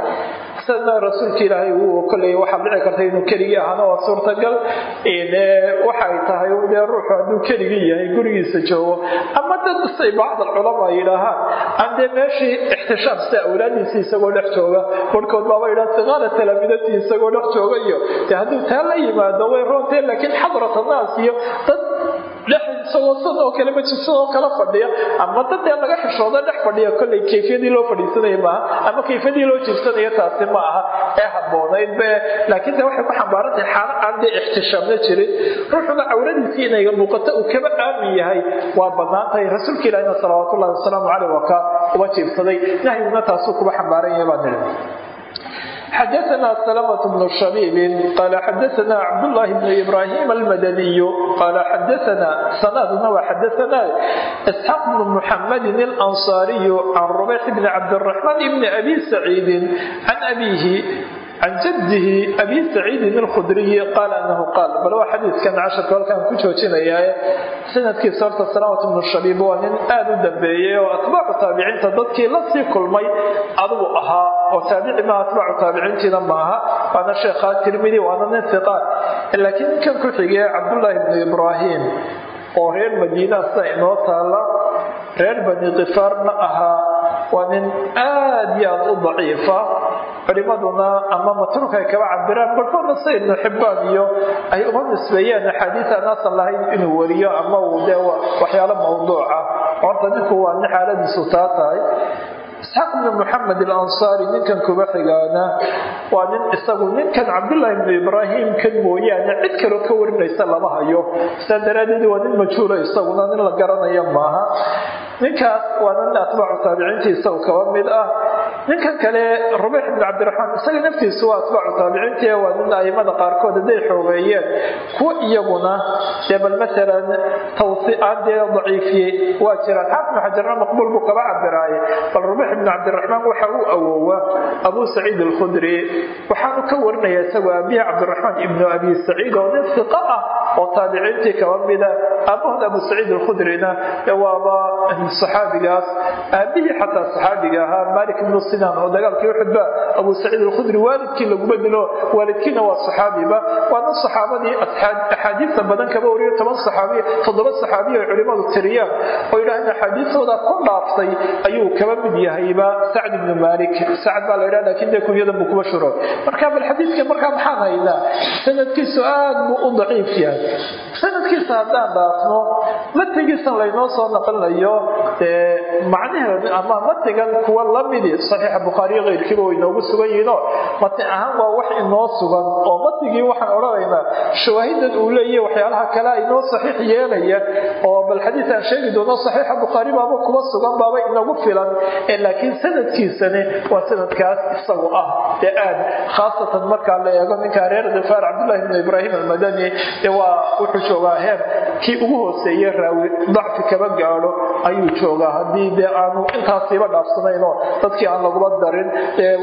sidna rasuulka ilaahay uu kolley waxaa dhici karta inuu keligii ahaana waa suurtagal. Waxay tahay dee ruuxu hadduu keligii yahay gurigiisa joogo. Ama dad say bacd alculamaa yidhaahaan aan dee meeshii ixtishaam sida awlaadiisii isagoo dhex jooga barhkood baaba yidhaha siqaara talaamidatii isagoo dhex jooga iyo dee hadduu taa la yimaado way roonteen laakiin xadrat annaas iyo dad isagoo sidoo kale majlisadoo kala fadhiya. Ama dad dee laga xishooda dhex fadhiya kolley kayfiyadii loo fadhiisanaya maaha ama kayfiyadii loo jirsanayo taasi ma aha. Ee habboonayd be. Laakiin de waxay ku xambaaran tahay xaalo aan dee ixtishaamna jirin. Ruuxuna cawradiisii inay muuqato uu kaba aamin yahay. Waa bannaan tahay rasuulka ilaahina salawaatullahi wasalaamu caleyh waa ka uba jiibsaday nahyiguna taasuu kuba xambaaran yahay baan nidhi xadaana salmt bn shabiibin qaala xadaana cabdulaahi bn ibraahim almadaniyu qaala xadaana sanadna waa xadaana isxaaq bn muxammadin alansaariyu can rubeyx bn cabdiraxmaan bn abi saciidin can abiihi can jadihi abi saciidin alkhudriyi qaala anahu qaal bal waa xadiidkan casharka halkaan ku joojinayaa sanadkiisa horta salaamat bnu shabiib waa nin aada u dambeeyey oo atbaacu taabiciinta dadkii la sii kulmay adigu ahaa oo taabici maaha atbaacu taabiciintiina maaha waana sheekhaa tirmidi waana nin hiqaat laakiin ninkan ku xigee cabdullaahi bnu ibraahim oo reer madiina sida inoo taala reer bani kifaarna ahaa waa nin aad iyo aad u daciifa culimaduna ama matruuk ay kaba cabiraan barkoodna sida ibnu xibbaan iyo ay uma nisbeeyeen axaadiis aan lahayn inuu wariyo ama uu dee waxyaalo mawduuca horta ninku waa nin xaaladiisu taa tahay isxaaq ibnu moxamed alansaari ninkan kuba xigaana. Waa nin isagu ninkan cabdullaahi ibnu ibraahim kan mooyaane cid kaloo ka warinaysa lama hayo. Saa daraaddeed waa nin majhuula isaguna nin la garanaya maaha. Ninkaas waa nin atbaacu taabiciintii isagu kaba mid ah ninkan kale rubayx ibnu cabdiraxmaan isaga naftiisu waa atbaacu taabiciintii waa nin aimada qaarkood hadday xoogeeyeen. Kuwa iyaguna dee bal maalan tawsiaan dee daciifiyey waa jiraan. Xaafid xajarna maqbuul buu kaba cabiraaye bal rubayx ibnu cabdiraxmaan waxa uu awoowa abu saciid alkhudri. Waxaanu ka warinaya isagoo aabihi cabdiraxmaan ibnu abi saciid oo nin fiqa ah oo taabiciintii kaba mida. Aabahood abu saciid alkhudrina waaba saxaabigaas. Aabihii xataa saxaabiga ahaa malik ibnu sinan oo dagaalkii uxudba abu saciid alkhudri waalidkii laguma dilo waalidkiina waa saxaabiba waana saxaabadii axaadiista badan kaba wariyo toban saxaabiya toddoba saxaabiya ay culimadu tiriyaan. Oo yidhahdeen axaadiistooda ku dhaaftay ayuu kaba mid yahayba sacd ibnu malik sacd baa la yidhaha laakiin dee kunyadan buu kuba shuro. Marka bal xadiidka markaa maxaan haynaa sanadkiisu aad buu u daciif yahay. Sanadkiisa haddaan dhaafno matigiisan laynoo soo naqlinayo macnaheedu ama matigan kuwa lamidi saxiixa bukhaariyo keyrkiiba way inoogu sugan yihiinoo mati ahaan waa wax inoo sugan oo matigii waxaan odhanaynaa shawaahidan uu leeyahy waxyaalaha kale inoo saxiix yeelaya oo bal xadiis aan sheegi doono saxiixa bukhaari baaba kuba sugan baaba inagu filan laakiin sanadkiisani waa sanadkaas isagu ah dee aad khaasatan markaa la eego ninka reer difaar cabdullahi ibnu ibraahim almadani waa wuxuu joogaa heer kii ugu hooseeye raawi dacfi kaba gaadho ayuu joogaa. Haddii dee aanu intaasiiba dhaafsanaynoo dadkii aan lagula darin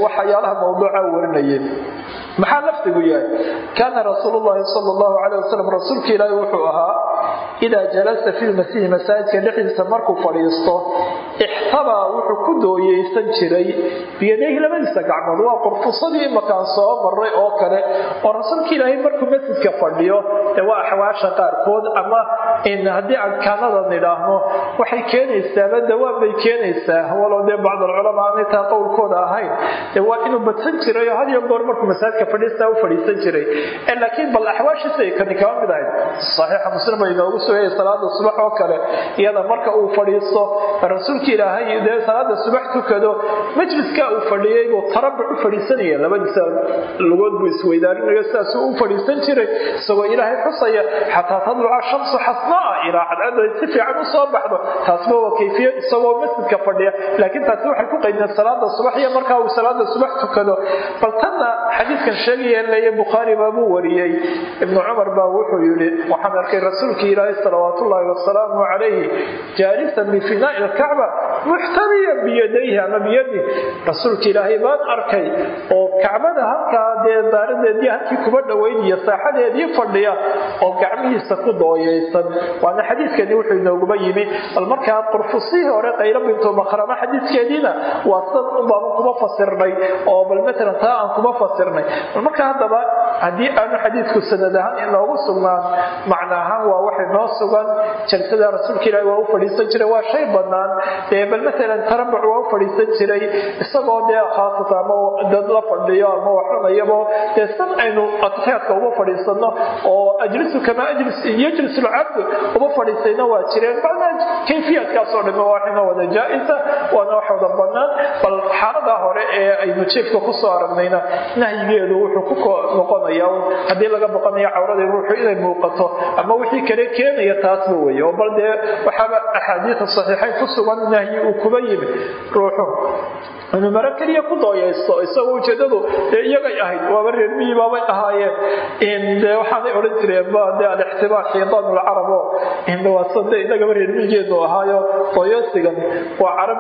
waxyaalaha mawduuca warinayeen maxaa lafdigu yahay? Kaana rasuulu llahi sala allahu calayh wasalam rasuulka ilaahi wuxuu ahaa idaa jalasa fi lmasiihi masaajidka dhexdiisa markuu fadhiisto ixtabaa wuxuu ku dooyeysan jiray. Biyadayhi labadiisa gacmood waa qurfusadii imakaan soo maray oo kale oo rasuulka ilaahay markuu masjidka fadhiyo waa axwaasha qaarkood ama haddii aan kaanada nidhaahno waxay keenaysaaba dawaam bay keenaysaa. Walow dee bacdalculamaa aanay taa qowlkooda ahayn dee waa inuu badsan jiray oo had iyo goor markuu masaajidka fadhiistaa u fadhiisan jiray. Laakiin bal axwaashiisa ay kani kaba mid ahayd saxiixa muslim bay inoogu sugayay salaada subax oo kale iyada marka uu fadhiisto rasuulka ilaahay dee salaada subax tukado majliska uu fadhiyey buu tarabuc u fadhiisanaya. Labadiisa lugood buu isweydaarinaya sidaasuu u fadhiisan jiray isagoo ilaahay xusaya xataa tadluca shamsu xasnaa ilaa cadcada si fiican u soo baxdo taasba waa kayfiyad isagoo masjidka fadhiya. Laakiin taasi waxay ku qaydeen salaada subax iyo markaa uu salaada subax tukado. Bal tanna xadiidkan sheegaya bukhaari baabuu wariyey. Ibnu cumar baa wuxuu yidhi waxaan arkay rasuulkii ilaahay salawaat wasalaamu calayhi jaalisan bifinaa'i lkacba muxtamiyan biyadayhi ama biyadih rasuulka ilaahay baan arkay oo kacbada halkaa dee daaradeedii halkii kuba dhoweynaya saaxadeedii fadhiya oo gacmihiisa ku dooyeysan waana xadiidkani wuxuu inooguma yimi bal markaa qurfusihii hore qaylo bintu makrama xadiidkeediina waa san unbaanu kuma fasirnay oo bal matalan taa aan kuma fasirnay. Bal markaa haddaba haddii aanu xadiidku sanad ahaan inoogu sugnaan macna ahaan waa wax inoo sugan jalsada rasuulka ilaahi waa u fadhiisan jiray waa shay bannaan. Dee bal matalan tarabuc waa u fadhiisan jiray isagoo dee khaasata ama dad la fadhiyo ama waxunayabo dee san aynu atixyaadka uma fadhiisano oo ajlisu kama ajlis yajlis lcabdu uma fadhiisayna waa jireen bacna kayfiyaadkaasoo dhamme waa inoo wada jaa-isa waana wax wada bannaan bal xaaladaa hore ee aynu jiefka ku soo aragnayna nahyigeedu wuxuu ku noqonaya haddii laga boqanayo cawrada ruuxu inay muuqato ama wixii kale keenaya taasba weye oo bal dee waxaaba axaadiida saxiixayn ku sugan nahyi uu kuba yimi ruuxu inuu maro keliya ku dooyaysto isagoo ujeedadu dee iyagay ahayd waaba reer miyi baabay ahaayeen de waxaanay odhan jireen ba de alixtibaar xiidaan lcarab oo indhawaasade inagaba reer miyigeenu ahaayo dooyaysigan waa carab.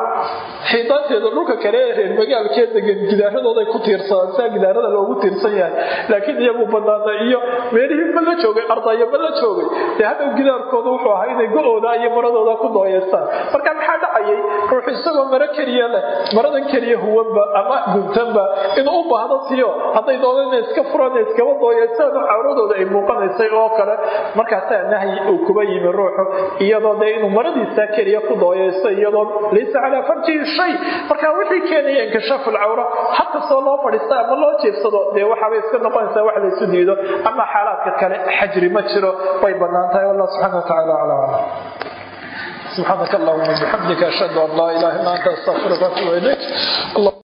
Xiidaanteeda dhulka kale ee reer magaalkee degan gidaaradooday ku tiirsadaan saa gidaarada loogu tiirsan yahay. Laakiin iyagu banaana iyo meelihii ma la joogay ardaya ma la joogay. Dee hadhow gidaarkooda wuxuu ahaa inay go-ooda iyo maradooda ku dooyaystaan marka maxaa dhacayay? Ruux isagoo maro keliya leh maradan keliya huwanba ama guntanba inuu u baahdo tiyo. Hadday dooda ina iska furan iskaba dooyaysaanu cawradooda ay muuqanaysay oo kale. Markaasaa nahyi uu kuba yimi ruuxu iyadoo dee inuu maradiisa keliya ku dooyayso iyadoo laysa calaa farjihi shay marka wixii keenaya inkishaafu lcawra hakastoo loo fadhiista ama loo jeebsado dee waxaabay iska noqonaysaa wax laysu diido ama xaalaadka kale xajri ma jiro way bannaan tahay wallah subxana watacaala aclam سبحانك اللهم وبحمدك أشهد أن لا إله إلا أنت أستغفرك وأتوب إليك